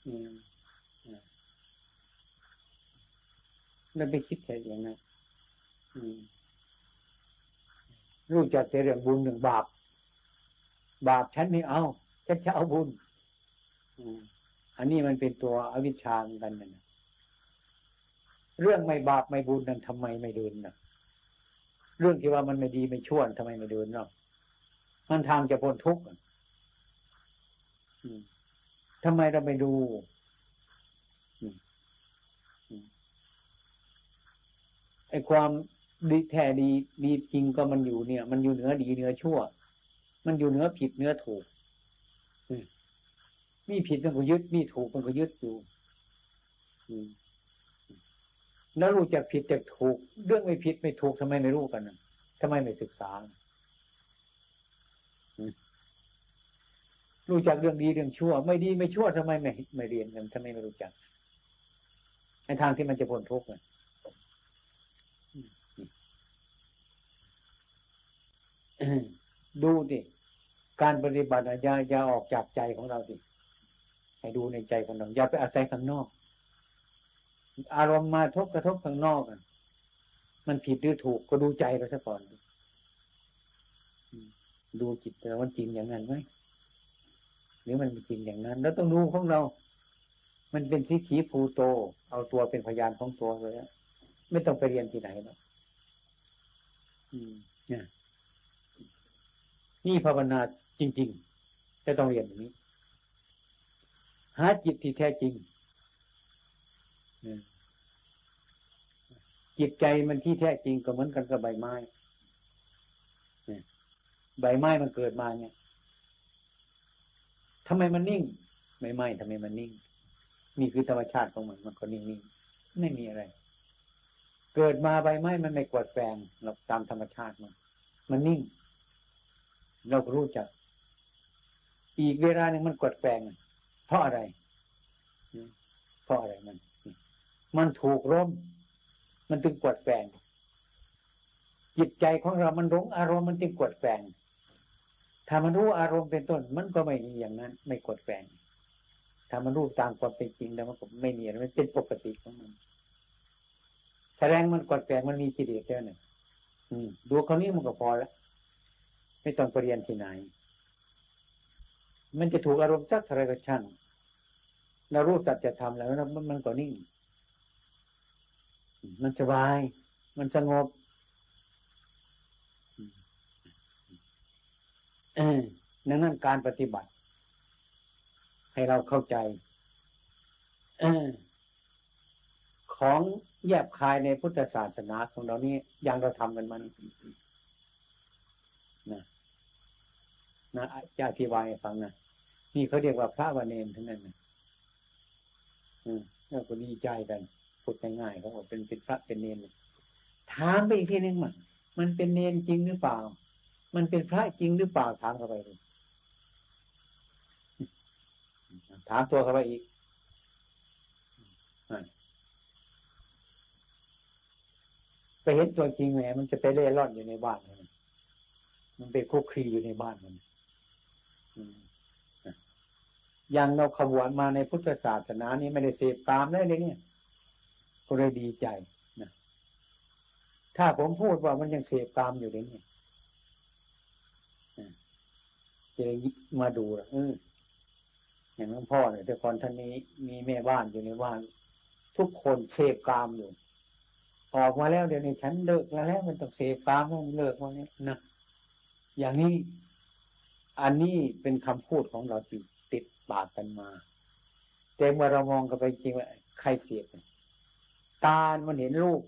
อืมแล้วไปคิดแค่อย่างนั้นรู้จักแต่เรื่องบุญหนึ่งบาป บาปฉันไม่เอาฉันจะเอาบุญอั อันนี้มันเป็นตัวอวิชชาเหมือนกันนะเรื่องไม่บาปไม่บุญนั้นทำไมไม่เดินนะเรื่องที่ว่ามันไม่ดีไม่ชั่วทำไมไม่เดินเนาะมันทางจะพ้นทุกข์ทำไมเราไม่ดูไอ้ความดีแท้ดีดีจริงก็มันอยู่เนี่ย มันอยู่เหนือดีเหนือชั่ว มันอยู่เหนือผิดเหนือถูกมี มีผิดมันก็ยึด มีถูกมันก็ยึดอยู่แล้วรู้จักผิดจากถูก เรื่องไม่ผิดไม่ถูกทำไมไม่รู้กันทำไมไม่ศึกษารู้จักเรื่องดีเรื่องชั่ว ไม่ดีไม่ชั่วทำไมไม่ไม่เรียนกันทำไมไม่รู้จักในทางที่มันจะพ้นทุกข์เนี่ยดูดิการปฏิบัติอย่าอย่าออกจากใจของเราดิ ให้ดูในใจของเราอย่าไปอาศัยข้างนอก อารมณ์มาทบกระทบข้างนอกอะมันผิดหรือถูกก็ดูใจเราซะก่อนดูจิตเรามันจริงอย่างนั้นไหมหรือมันจริงอย่างนั้นแล้วต้องดูของเรา มันเป็นสิขีภูโต เอาตัวเป็นพยานของตัวเลยไม่ต้องไปเรียนที่ไหนหรอกนี่ภาวนาจริง ๆ จะต้องเรียนอย่างนี้ หาจิตที่แท้จริงจิตใจมันที่แท้จริงก็เหมือนกันกับใบไม้ใบไม้มันเกิดมาเนี่ยทำไมมันนิ่งไม่ไม่ทำไมมันนิ่ง นี่คือธรรมชาติของมันมันก็นิ่งๆไม่มีอะไร เกิดมาใบไม้มันไม่กวดแฝงเราตามธรรมชาติมันมันนิ่ง เรารู้จัก อีกเวลาหนึ่งมันกวดแฝง เพราะอะไรเพราะอะไรมัน มันถูกร่มมันจึงกวดแฝงจิตใจของเรามันหลงอารมณ์มันจึงกวดแฝงถ้ามันรู้อารมณ์เป็นต้น มันก็ไม่มีอย่างนั้น ไม่กดแฝงถ้ามันรู้ตามความเป็นจริงแล้วมันก็ไม่มีอะไรมันเป็นปกติของมันแสดงมันกดแฝงมันมีกิเลสแล้วเนี่ยดูเขาวนี้มันก็พอแล้วไม่ต้องไปเรียนที่ไหน มันจะถูกอารมณ์สักอะไรก็ช่างเรารู้จัดจะทำแล้วมันมันก็นิ่ง มันสบาย มันสงบเออดังนั้นการปฏิบัติ ให้เราเข้าใจอของแยบคายในพุทธศาสนาของเรานี่ยังเราทำกันมันนะ นะจะอธิบายฟังนะนี่เขาเรียกว่าพระวันเนนทั้งนั้นนะอืมแล้วก็ดีใจกันพูดง่ายๆเขาบอกเป็นเป็นพระเป็นเนนถามไปอีกทีนึงมันมันเป็นเนนจริงหรือเปล่า มันเป็นพระจริงหรือเปล่าถามเข้าไปเลยถามตัวเข้าไปอีกไปเห็นตัวจริงแหมมันจะไปเล่ร่อนอยู่ในบ้านมันมันเป็นคุกคีอยู่ในบ้านมัน อย่างเราขบวนมาในพุทธศาสนานี้ไม่ได้เสพตามได้เลยเนี่ย ก็เลยดีใจนะถ้าผมพูดว่ามันยังเสพตามอยู่เลยเนี่ยจะมาดูเอออย่างหลวงพ่อเนี่ยแต่ก่อนท่านนี้มีแม่บ้านอยู่ในบ้าน ทุกคนเสพกามอยู่ ออกมาแล้วเดี๋ยวนี้ฉันเลิกแล้วแล้วมันต้องเสพกามต้องเลิกวันนี้นะอย่างนี้ อันนี้เป็นคำพูดของเราติดติดปากกันมา แต่เมื่อเรามองกันไปจริงว่าใครเสียบตา มันเห็นรูป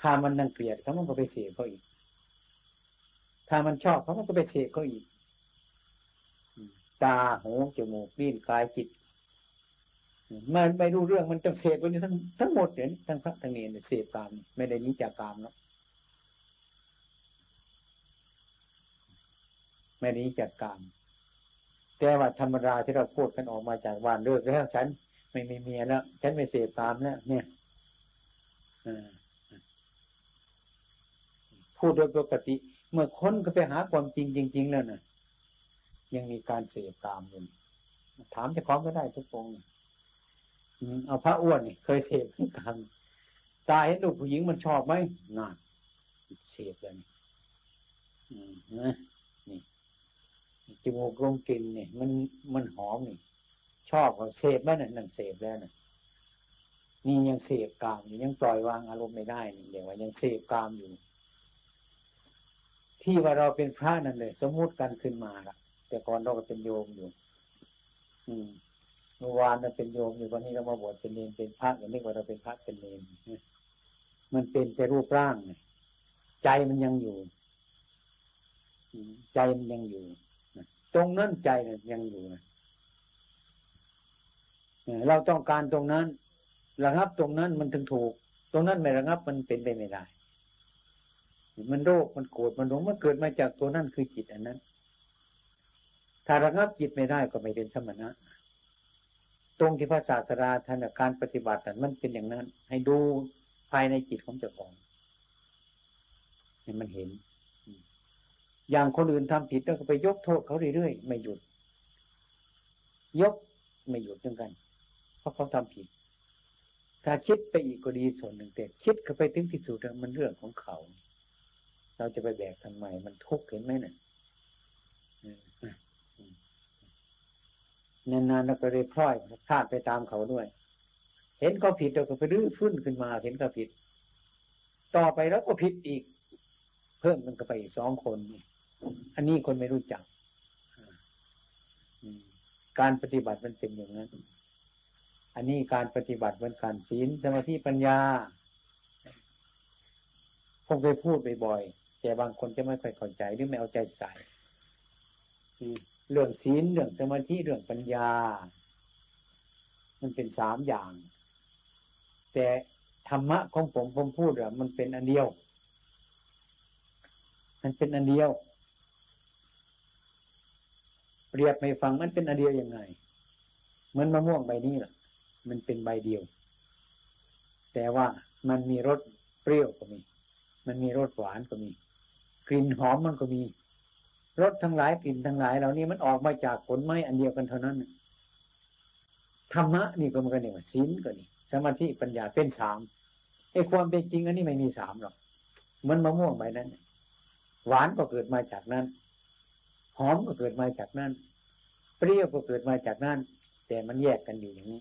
ถ้ามันนังเกลียดเขามันก็ไปเสียเขาอีก ถ้ามันชอบเขาก็ไปเสกเขาอีก ตาหูจมูกลิ้นกายจิตมันไม่รู้เรื่องมันจะเสกไปทั้งทั้งหมดเนี่ยทั้งพระทั้งเนรเสกกามไม่ได้นิจากามแล้ว ไม่ได้นิจากามแต่ว่าธรรมดาที่เราพูดกันออกมาจากวานเลิกแล้วฉันไม่มีเมียแล้วฉันไม่เสพกามแล้วเนี่ยพูดโดยปกติ เมื่อค้นก็ไปหาความจริงจริง ๆ แล้วนะยังมีการเสพตามอยู่ถามจะคล้องก็ได้ทุกองเอาพระอ้วนนี่เคยเสพกันตาเห็นลูกผู้หญิงมันชอบไหมน่าเสพเลยนี่ จมูกลงกลิ่นเนี่ย มันมันหอมนี่ชอบเขาเสพไหมนั่นนั่นเสพแล้วนะนี่ยังเสพกามอยู่ยังปล่อยวางอารมณ์ไม่ได้นี่เดี๋ยวว่ายังเสพกามอยู่ ที่ว่าเราเป็นพระนั่นเลย สมมุติกันขึ้นมาละแต่ก่อนเราก็เป็นโยมอยู่ อืมเมื่อวานเราเป็นโยมอยู่วันนี้เรามาบวชเป็นเนรเป็นพระอย่างนี้ว่าเราเป็นพระเป็นเนรมันเป็นแต่รูปร่างไงใจมันยังอยู่ใจมันยังอยู่ ตรงนั้นใจเนี่ยยังอยู่นะเราต้องการตรงนั้น ระงับตรงนั้นมันถึงถูก ตรงนั้นไม่ระงับมันเป็นไปไม่ได้ มันโรคมันโกรธมันหลงมันเกิดมาจากตัวนั่นคือจิตอันนั้น ถ้าระงับจิตไม่ได้ก็ไม่เป็นสมณะ ตรงที่พระศาสดาท่านการปฏิบัติมันเป็นอย่างนั้น ให้ดูภายในจิตของเจ้าของให้มันเห็น อย่างคนอื่นทำผิดแล้วก็ไปยกโทษเขาเรื่อยๆไม่หยุด ยกไม่หยุดเหมือนกัน เพราะเขาทำผิด ถ้าคิดไปอีกก็ดีส่วนหนึ่งแต่คิดเข้าไปถึงที่สุดมันเรื่องของเขา เราจะไปแบกทำไมมันทุกข์เห็นไหมเนี่ยนานๆเราก็เลยพลอยพลาดไปตามเขาด้วย เห็นเขาผิดเราก็ไปรื้อฟื้นขึ้นมา เห็นเขาผิด ต่อไปแล้วก็ผิดอีก เพิ่มมันก็ไปอีกสองคน อันนี้คนไม่รู้จักการปฏิบัติมันเป็นอย่างนั้น อันนี้การปฏิบัติเป็นการศีลสมาธิปัญญาผมเคยพูดบ่อยๆ แต่บางคนจะไม่ค่อยเข้าใจหรือไม่เอาใจใส่เรื่องศีลเรื่องสมาธิเรื่องปัญญา มันเป็นสามอย่าง แต่ธรรมะของผมผมพูดอะมันเป็นอันเดียว มันเป็นอันเดียว เปรียบไม่ฟังมันเป็นอันเดียวยังไงเหมือนมะม่วงใบนี้แหละมันเป็นใบเดียว แต่ว่ามันมีรสเปรี้ยวก็มี มันมีรสหวานก็มี กลิ่นหอมมันก็มีรสทั้งหลายกลิ่นทั้งหลาย เหล่านี้มันออกมาจากผลไม้อันเดียวกันเท่านั้นธรรมะนี่ก็มันก็เนี่ยศีลก็นี่สมาธิปัญญาเป็นสามไอ้ความเป็นจริงอันนี้ไม่มีสามหรอกเหมือนมะม่วงใบนั้น หวานก็เกิดมาจากนั้น อมก็เกิดมาจากนั้นเปรี้ยวก็เกิดมาจากนั้นแต่มันแยกกันอยู่อย่างนี้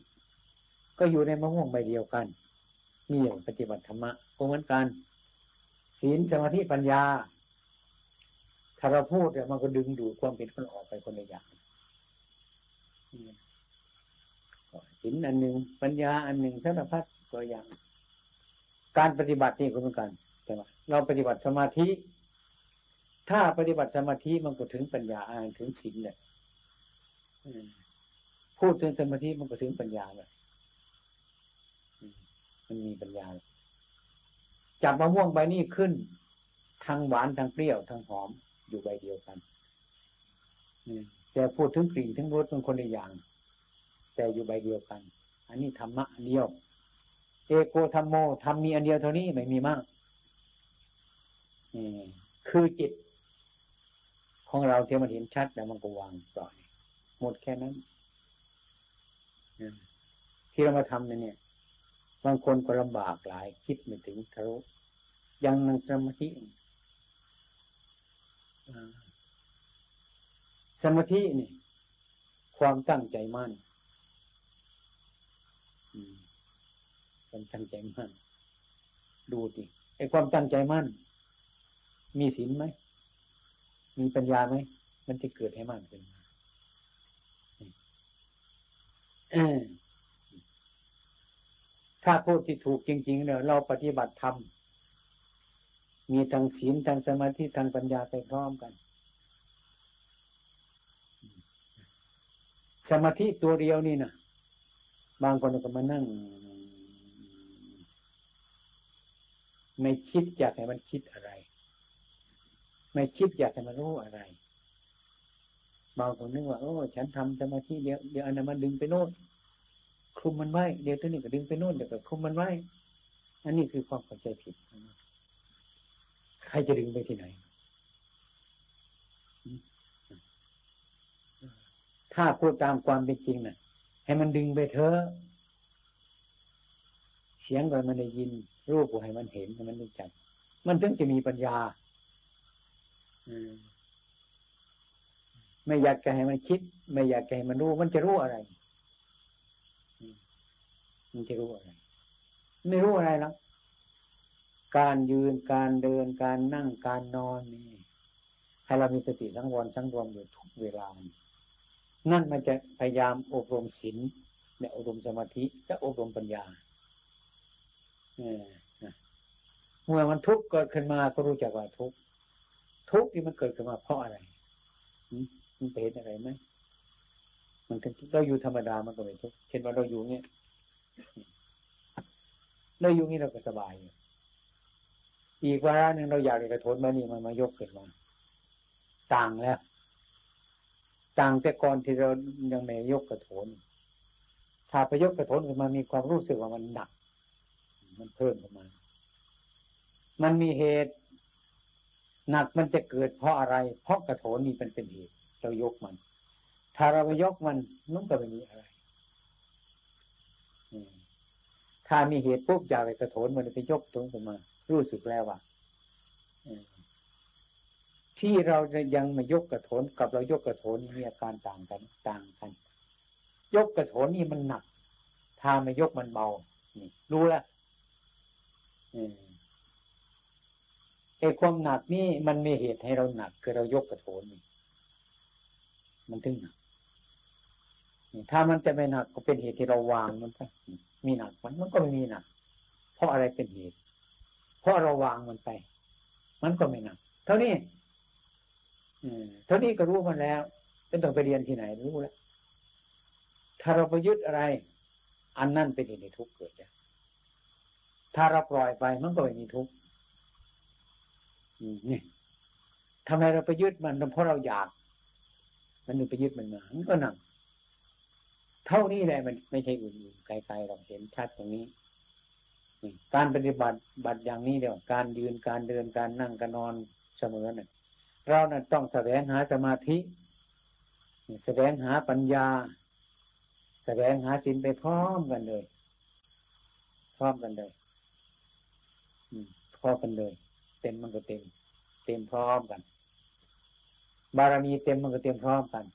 ก็อยู่ในมะม่วงใบเดียวกันนี่อย่างปฏิบัติธรรมะก็เหมือนกัน ศีลสมาธิปัญญาถ้าเราพูดเนี่ยมันก็ดึงดูดความเป็นคนออกไปคนละอย่างหินอันหนึ่งปัญญาอันหนึ่งสารพัดตัวอย่าง การปฏิบัตินี่ก็เหมือนกันใช่ไหมเราปฏิบัติสมาธิ ถ้าปฏิบัติสมาธิมันก็ถึงปัญญาถึงศีลเลยพูดถึงสมาธิมันก็ถึงปัญญาเลยมันมีปัญญาจับมะม่วงใบนี้ขึ้น ทางหวานทางเปรี้ยวทางหอมอยู่ใบเดียวกันแต่พูดถึงกลิ่นถึงรสเป็นคนละอย่าง แต่อยู่ใบเดียวกัน อันนี้ธรรมะอันเดียว เอโกธรรมโมทำมีอันเดียวเท่านี้ไม่มีมากคือจิต ของเราเที่มันเห็นชัดแล้วมันก็วางปล่อย หมดแค่นั้นที่เรามาทำเนี่ย บางคนก็ลำบากหลาย คิดไม่ถึงทะลุยังนั่งสมาธิสมาธินี่ความตั้งใจมั่นความตั้งใจมั่น ดูดิไอ้ความตั้งใจมั่น มีศีลไหม มีปัญญาไหมมันจะเกิดให้มั่นขึ้นมาถ้าพูดที่ถูกจริง ๆ เนี่ยเราปฏิบัติธรรมมีทั้งศีลทั้งสมาธิทั้งปัญญาไปพร้อมกัน สมาธิตัวเดียวนี่นะบางคนก็มานั่ง ไม่คิดอยากให้มันคิดอะไร ไม่คิดอยากให้มันรู้อะไรบางคนนึกว่าโอ้ฉันทำสมาธิเดี๋ยวเดี๋ยวอันนั้นมันดึงไปโน่นคลุมมันไว้เดี๋ยวตัวนี้ก็ดึงไปโน่นเดี๋ยวก็คลุมมันไว้อันนี้คือความเข้าใจผิดใครจะดึงไปที่ไหน ถ้าพูดตามความเป็นจริงนะ่ะ ให้มันดึงไปเถอะเสียงก็มันได้ยิน รูปก็ให้มันเห็นให้มันรู้จักมันถึงจะมีปัญญา ไม่อยากจะให้มันคิด ไม่อยากให้มันรู้มันจะรู้อะไร มันจะรู้อะไร ไม่รู้อะไรแล้วการยืนการเดินการนั่งการนอนนี่ให้เรามีสติทั้งวันทั้งรวมอยู่ทุกเวลา นั่นมันจะพยายามอบรมศีลและอบรมสมาธิและอบรมปัญญาเมื่อมันทุกข์เกิดขึ้นมาก็รู้จักว่าทุกข์ ทุกข์ที่มันเกิดขึ้นมาเพราะอะไรมันเป็นอะไรไหมมันเราอยู่ธรรมดามันก็ไม่ทุกข์เช่นว่าเราอยู่เนี่ยเราอยู่นี่เราก็สบายอยู่อีกวาระหนึ่งเราอยากจะกระโถนมานี่มันมายกขึ้นมาต่างแล้วต่างแต่ก่อนที่เรายังไม่ยกกระโถนถ้าไปยกกระโถนขึ้นมามีความรู้สึกว่ามันหนัก มันเพิ่มขึ้นมา มันมีเหตุ หนักมันจะเกิดเพราะอะไร เพราะกระโถนนี่เป็นเป็นเหตุเรายกมัน ถ้าเราไปยกมันมันก็ไม่มีอะไรถ้ามีเหตุปุ๊บอยากไปกระโถนมันไปยกตรงขึ้นมา รู้สึกแล้วว่าที่เราจะยังมายกกระโถนกับเรายกกระโถนมีอาการต่างกัน ต่างกัน ยกกระโถนนี่มันหนัก ถ้าไม่ยกมันเบานี่รู้แล้ว ไอ้ความหนักนี่มันมีเหตุให้เราหนัก คือเรายกกระโถนนี่มันถึงหนักถ้ามันจะไม่หนักก็เป็นเหตุที่เราวางมันไปมีหนักมันมันก็ไม่มีหนัก เพราะอะไรเป็นเหตุ เพราะเราวางมันไป มันก็ไม่หนัก เท่านี้เท่านี้ก็รู้มันแล้วเป็นต้องไปเรียนที่ไหนรู้แล้วถ้าเราไปยึดอะไร อันนั่นเป็นเหตุในทุกข์เกิดถ้าเราปล่อยไปมันก็ไม่มีทุกข์ นี่ทำไมเราไปยึดมันเพราะเราอยาก มันนึงไปยึดมันมามันก็นั่งเท่านี้แหละมันไม่ใช่อื่นไกลๆเราเห็นชัดตรงนี้การปฏิบัติบัติอย่างนี้เดียวการยืนการเดินการนั่งการนอนเสมอเนี่ยเรานั้นต้องแสวงหาสมาธิแสวงหาปัญญา แสวงหาสินไปพร้อมกันเลย พร้อมกันเลยพร้อมกันเลย เต็มมันก็เต็ม เต็มพร้อมกัน บารมีเต็มมันก็เต็มพร้อมกัน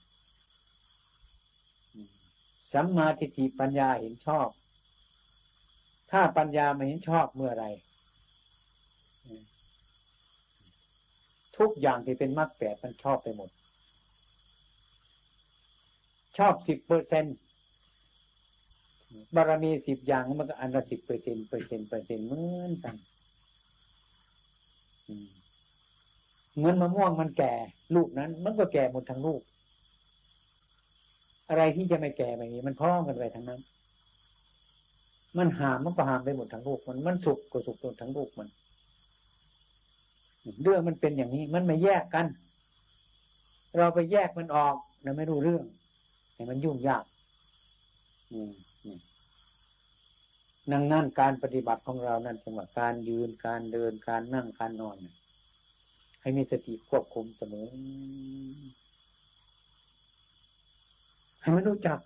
สัมมาทิฏฐิปัญญาเห็นชอบ ถ้าปัญญาไม่เห็นชอบเมื่อไรทุกอย่างที่เป็นมรรคแปดมันชอบไปหมด ชอบสิบเปอร์เซ็นบารมีสิบอย่างมันก็อันละสิบเปอร์เซ็นเปอร์เซ็นเปอร์เซ็นเหมือนกัน เหมือนมะม่วงมันแก่ลูกนั้น มันก็แก่หมดทั้งลูก อะไรที่จะไม่แก่ไม่มีมันพร้อมกันไปทั้งนั้น มันหามมันก็หามไปหมดทั้งลูกมันมันสุกก็สุกทั้งลูกมันเรื่องมันเป็นอย่างนี้ มันไม่แยกกัน เราไปแยกมันออกเราไม่รู้เรื่องให้มันยุ่งยาก นั่งนั่นการปฏิบัติของเรานั่นจังหวะการยืนการเดินการนั่งการนอนให้มีสติควบคุมเสมอให้มันรู้จัก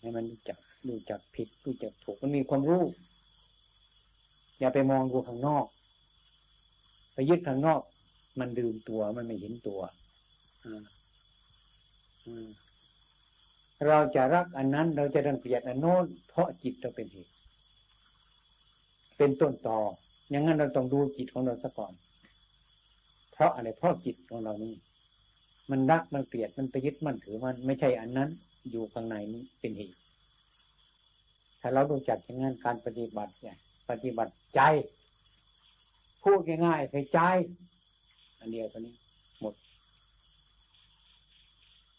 ให้มันรู้จักรู้จักผิดรู้จักถูกมันมีความรู้ อย่าไปมองดูข้างนอก ไปยึดข้างนอก มันลืมตัวมันไม่เห็นตัว เราจะรักอันนั้น เราจะรังเกียจอันโน้นเพราะจิตเราเป็นเหตุ เป็นต้นต่ออย่างนั้นเราต้องดูจิตของเราซะก่อน เพราะอะไรเพราะจิตของเรานี่มันรักมันเกลียดมันไปยึดมันถือมันไม่ใช่อันนั้น อยู่ข้างในนี้เป็นเหตุถ้าเราดูจักอย่างนั้นการปฏิบัติเนี่ย ปฏิบัติใจ พูดง่ายๆใส่ใจ อันเดียวตัวนี้ หมด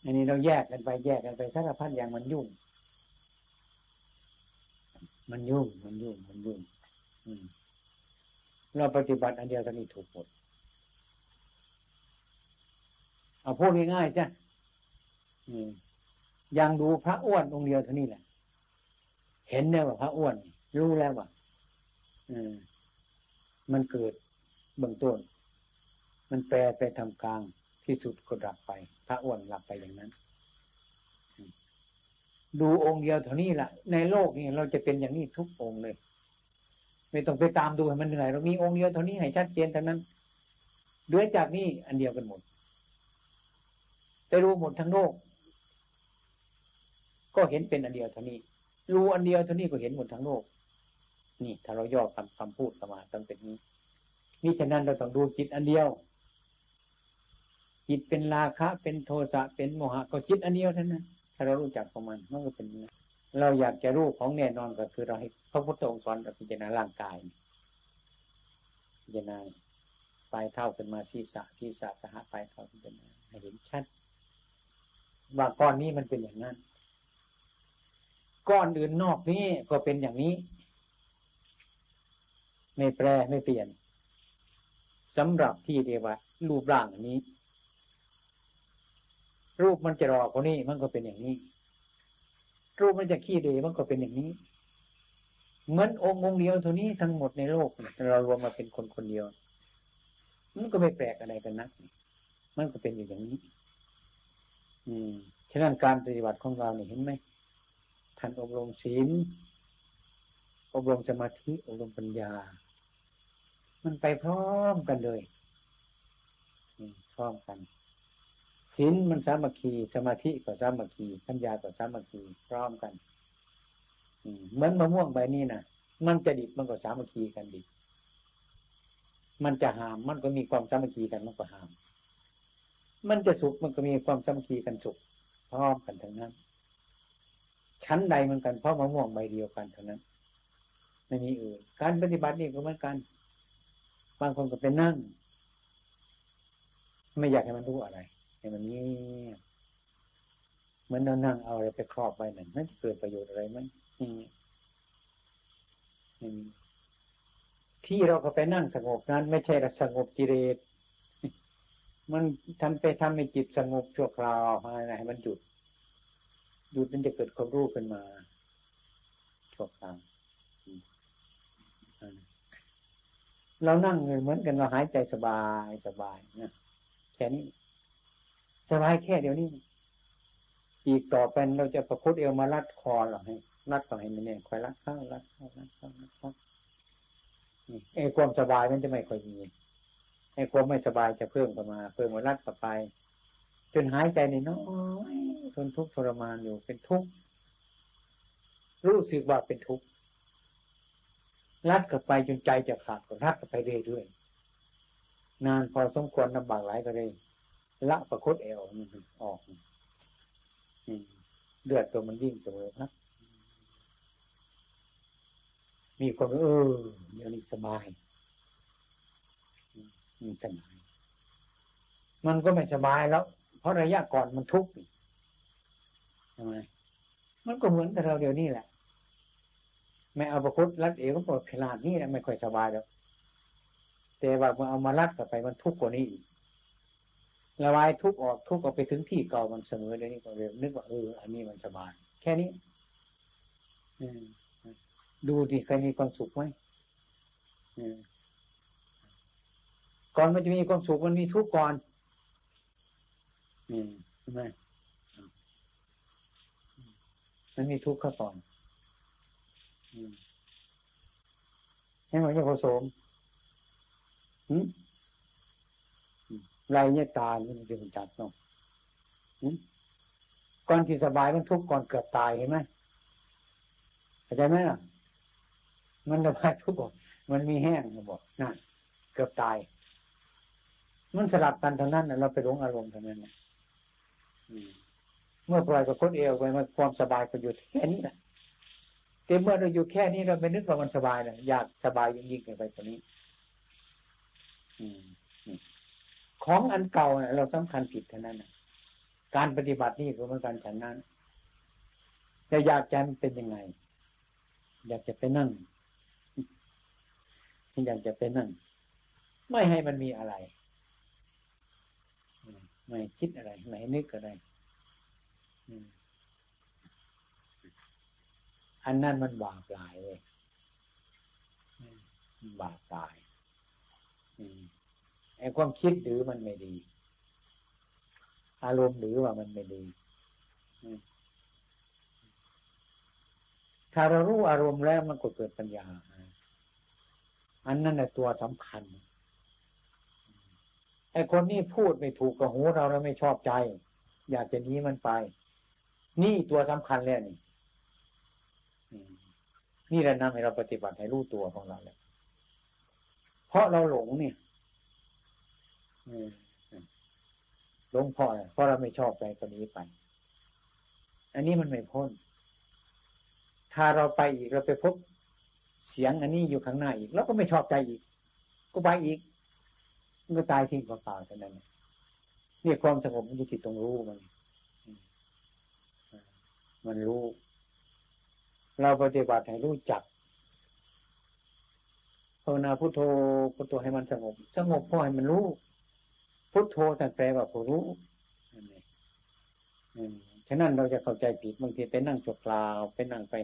อันนี้เราแยกกันไปแยกกันไปสารพัดอย่างมันยุ่ง มันยุ่งมันยุ่งมันยุ่งเราปฏิบัติอันเดียวตัวนี้ถูกหมดเอาพูดง่ายๆจ้ะยังดูพระอ้วนองค์เดียวเท่านี้แหละ เห็นแล้วว่าพระอ้วน รู้แล้วว่าอมมันเกิดเบื้องต้น มันแปลไปทำกลาง ที่สุดก็ดับไป พระอ้วนหลับไปอย่างนั้น ดูองค์เดียวเท่านี้แหละในโลกนี้เราจะเป็นอย่างนี้ทุกองค์เลย ไม่ต้องไปตามดูให้มันเหนื่อยเรามีองค์เดียวเท่านี้ให้ชัดเจนเท่านั้นเดือจากนี้อันเดียวกันหมดไปรู้หมดทั้งโลก ก็เห็นเป็นอันเดียวเท่านี้ รู้อันเดียวเท่านี้ก็เห็นหมดทั้งโลก นี่ถ้าเราย่อคำคำพูดสมาต้องเป็นนี้นี่ฉะนั้นเราต้องดูจิตอันเดียว จิตเป็นราคะ เป็นโทสะเป็นโมหะก็จิตอันเดียวเท่านั้นถ้าเรารู้จักของมันมันก็เป็นเราอยากจะรู้ของแน่นอนก็คือเราให้พระพุทธองค์สอนเราพิจารณาร่างกายพิจารณาปลายเท่าขึ้นมาศีรษะศีรษะสหปลายเท่าพิจารณาให้เห็นชัดว่าก้อนนี้มันเป็นอย่างนั้น ก้อนอื่นนอกนี้ก็เป็นอย่างนี้ ไม่แปรไม่เปลี่ยนสำหรับที่เรียกว่ารูปร่างอันนี้ รูปมันจะรอคนนี้มันก็เป็นอย่างนี้ รูปมันจะขี้เดมันก็เป็นอย่างนี้ เหมือนองค์องเดียวเท่านี้ทั้งหมดในโลกเรารวมมาเป็นคนคนเดียว มันก็ไม่แปลกอะไรกันนัก มันก็เป็นอย่างนี้ อืมฉะนั้นการปฏิบัติของเราเนี่ยเห็นไหมท่านอบรมศีลอบรมสมาธิอบรมปัญญา มันไปพร้อมกันเลยพร้อมกัน ศีลมันสามัคคี สมาธิก็สามัคคีปัญญาก็สามัคคีพร้อมกันเหมือนมะม่วงใบนี้นะมันจะดิบมันก็สามัคคีกันดิบมันจะหามมันก็มีความสามัคคีกันมันก็หาม มันจะสุขมันก็มีความสามัคคีกันสุขพร้อมกันทั้งนั้น ชั้นใดเหมือนกันเพราะมะม่วงใบเดียวกันเท่านั้นไม่มีอื่นการปฏิบัตินี่ก็เหมือนกัน บางคนก็เป็นนั่ง ไม่อยากให้มันรู้อะไร ให้มันเงียบเห มือนเรานั่งเอาอะไรไปครอบไว้นั่นนั่นจะเกิดประโยชน์อะไรไหมที่เราก็ไปนั่งสงบนั้น ไม่ใช่สงบกิเลสมันทำไปทำให้จิตสงบชั่วคราวอะไรให้มันหยุดหยุดมันจะเกิดความรู้ขึ้นมาชั่วคราวเรานั่งเหมือนกันเราหายใจสบายสบายนะแค่นี้สบายแค่เดียวนี้ อีกต่อไปเราจะประคุดเอวมารัดคอหรอให้รัดต่อให้มันเนี่ยคอยรัดเข้ารัดเข้ารัดเข้ารัดเข้าไอ้ความสบายมันจะไม่ค่อยมีไอ้ความไม่สบายจะเพิ่มขึ้นมา เพิ่มมารัดต่อไป จนหายใจในน้อยทนทุกข์ทรมานอยู่เป็นทุกข์รู้สึกว่าเป็นทุกข์รัดกับไปจนใจจะขาดก็รัดกับไปเรื่อยๆนานพอสมควรลำบากหลายก็เลยละประคตเอวออก เลือดตัวมันวิ่งเสมอครับมีความเออเดี๋ยวนี้สบายมันสบาย มันก็ไม่สบายแล้ว เพราะระยะก่อนมันทุกข์ทำไมมันก็เหมือนกับเราเดี๋ยวนี้แหละไม่เอาประคุดรัดเอวก็ปวดพลาดนี่แหละไม่ค่อยสบายแล้วแต่ว่ามันเอามารัดกลับไปมันทุกข์กว่านี้อีก ระบายทุกออกทุกออกไปถึงที่เก่ามันเสมอเดี๋ยวนี้ก็เรียนึกว่าเอออันนี้มันสบาย แค่นี้ดูดิใครมีความสุขไหมก่อนมันจะมีความสุขมันมีทุกข์ก่อนใช่ไหมมันมีทุกข์ข้าก่อนให้มันจะผสม ไรเนี่ยตายมันจะมันจัดเนาะก่อนที่สบายมันทุกข์ก่อนเกือบตายเห็นไหมเข้าใจไหมล่ะ มันระบายทุกข์มันมีแห้งบอกนั่นเกือบตาย มันสลับกันเท่านั้นเราไปหลงอารมณ์เท่านั้นเมื่อปล่อยกับคนเอวไปมันความสบายก็อยู่แค่นี้แหละแต่เมื่อเราอยู่แค่นี้เราไม่นึกว่ามันสบายนะอยากสบายยิ่งๆไปกว่านี้ อืม ของอันเก่าเราสำคัญผิดเท่านั้นการปฏิบัตินี่ก็เหมือนกันฉันนั้นจะอยากจะมันเป็นยังไง อยากจะไปนั่งอยากจะไปนั่ง ไม่ให้มันมีอะไร ไม่คิดอะไร ไม่นึกอะไรอันนั้นมันบาปหลายเลยบาปตาย ไอ้ความคิดหรือมันไม่ดี อารมณ์หรือว่ามันไม่ดี ถ้าเรารู้อารมณ์แล้วมันก็เกิดปัญญา อันนั้นแหละตัวสำคัญ ไอ้คนนี้พูดไม่ถูกกับหูเราเราไม่ชอบใจ อยากจะนีมันไป นี่ตัวสำคัญแล้วนี่ นี่แหละนำให้เราปฏิบัติให้รู้ตัวของเราแล้วเพราะเราหลงเนี่ย หลงพ่อเพราะเราไม่ชอบใจคนนี้ไป อันนี้มันไม่พ้น ถ้าเราไปอีกเราไปพบเสียงอันนี้อยู่ข้างหน้าอีก แล้วก็ไม่ชอบใจอีก ก็ไปอีกมันก็ตายทิ้งเปล่าๆเท่านั้นนี่ความสงบมันอยู่ที่ตรงรู้มันมันรู้ เราปฏิบัติให้รู้จักภาวนาพุโทโธพุโทโธให้มันสงบ สงบเพราะให้มันรู้ พุทโธท่นแปลว่าผู้รู้ฉะนั้นเราจะเข้าใจผิดบางทีไปนั่งจบกลาวไปนั่งไป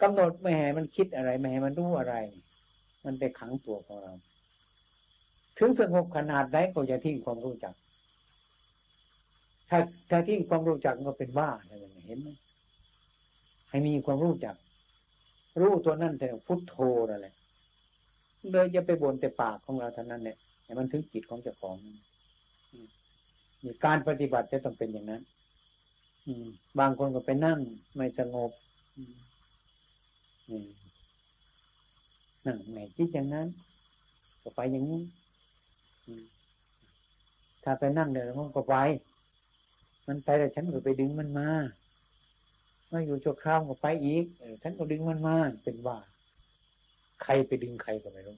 กำหนดไม่ให้มันคิดอะไร ไม่ให้มันรู้อะไร มันไปขังตัวของเรา ถึงสงบขนาดไหนก็จะทิ้งความรู้จัก ถ้าถ้าทิ้งความรู้จักก็เป็นบ้าอะไรเห็นไหมให้มีความรู้จัก รู้ตัวนั่นแต่พุทโธนั่นแหละเลยจะไปบ่นแต่ปากของเราเท่านั้นเนี่ยมันถึงจิตของเจ้าของ การปฏิบัติจะต้องเป็นอย่างนั้น อืม บางคนก็ไปนั่ง ไม่สงบนั่งไหนคิดอย่างนั้นก็ไปอย่างนี้ถ้าไปนั่งเดี๋ยวมันก็ไป มันไปแล้วฉันก็ไปดึงมันมามาอยู่ชั่วคราวก็ไปอีกฉันก็ดึงมันมาเป็นว่า ใครไปดึงใครก็ไม่รู้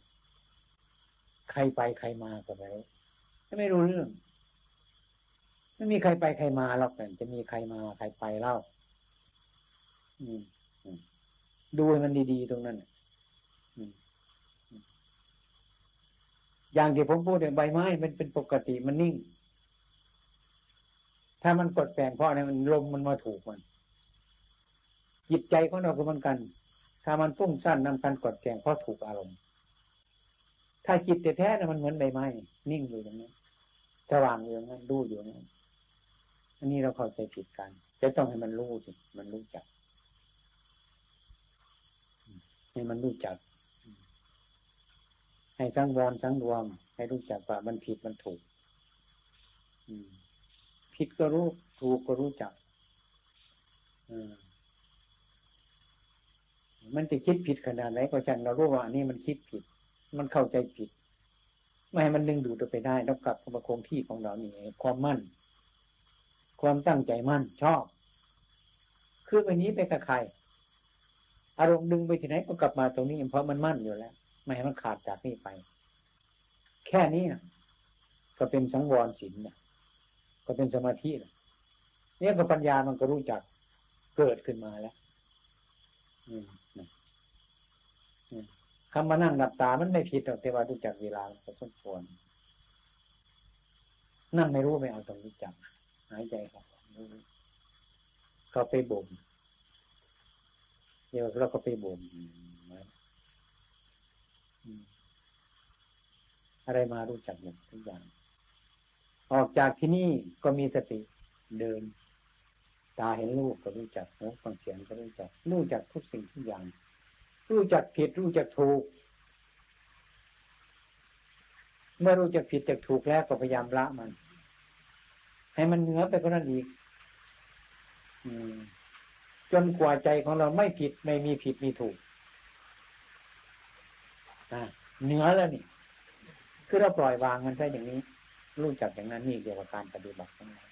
ใครไปใครมาก็ไม่รู้ไม่รู้เรื่อง ไม่มีใครไปใครมาหรอกแต่จะมีใครมาใครไปเล่าอืมดูให้มันดีๆตรงนั้นอย่างที่ผมพูดเนี่ยใบไม้มันเป็นปกติมันนิ่ง ถ้ามันกดแปลงเพราะอะไรมันลมมันมาถูกมันจิตใจของเราก็เหมือนกัน ถ้ามันฟุ้งซ่านนำการกดแกงเพราะถูกอารมณ์ ถ้าจิตแท้ๆนะมันเหมือนใบไม้นิ่งอยู่อย่างนี้สว่างอยู่อย่างนั้นดูอยู่นั้น อันนี้เราเข้าใจผิดกัน จะต้องให้มันรู้สิ มันรู้จัก ให้มันรู้จัก ให้สังวรสังรวม ให้รู้จักว่ามันผิดมันถูกผิดก็รู้ถูกก็รู้จักมันจะคิดผิดขนาดไหนก็ช่างเรารู้ว่านี่มันคิดผิด มันเข้าใจผิด ไม่ให้มันดึงดูดไปได้ต้องกลับมาคงที่ของเรานี่ความมั่น ความตั้งใจมั่นชอบ คือไปนี้ไปกับใคร อารมณ์ดึงไปที่ไหนก็กลับมาตรงนี้เพราะมันมั่นอยู่แล้ว ไม่ให้มันขาดจากนี่ไป แค่นี้ก็เป็นสังวรศีลเนี่ยก็เป็นสมาธิเนี่ยก็ปัญญามันก็รู้จักเกิดขึ้นมาแล้วคำมานั่งหลับตามันไม่ผิดหรอกแต่ว่ารู้จักเวลาพอสมควรนั่งไม่รู้ไม่เอาตรงรู้จัก หายใจครับเขาไปบ่มเดี๋ยวเราก็ไปบ่มอะไรมารู้จักหมดทุกอย่าง ออกจากที่นี่ก็มีสติเดิน ตาเห็นรูปก็รู้จักหูฟังเสียงก็รู้จัก รู้จักทุกสิ่งทุกอย่าง รู้จักผิดรู้จักถูก เมื่อรู้จักผิดจักถูกแล้วก็พยายามละมัน ให้มันเหนือไปก็นั่นอีกจนกว่าใจของเราไม่ผิดไม่มีผิดมีถูกเหนือแล้วนี่ คือเราปล่อยวางมันได้อย่างนี้ รู้จักอย่างนั้นนี่เกี่ยวกับการปฏิบัติของเรา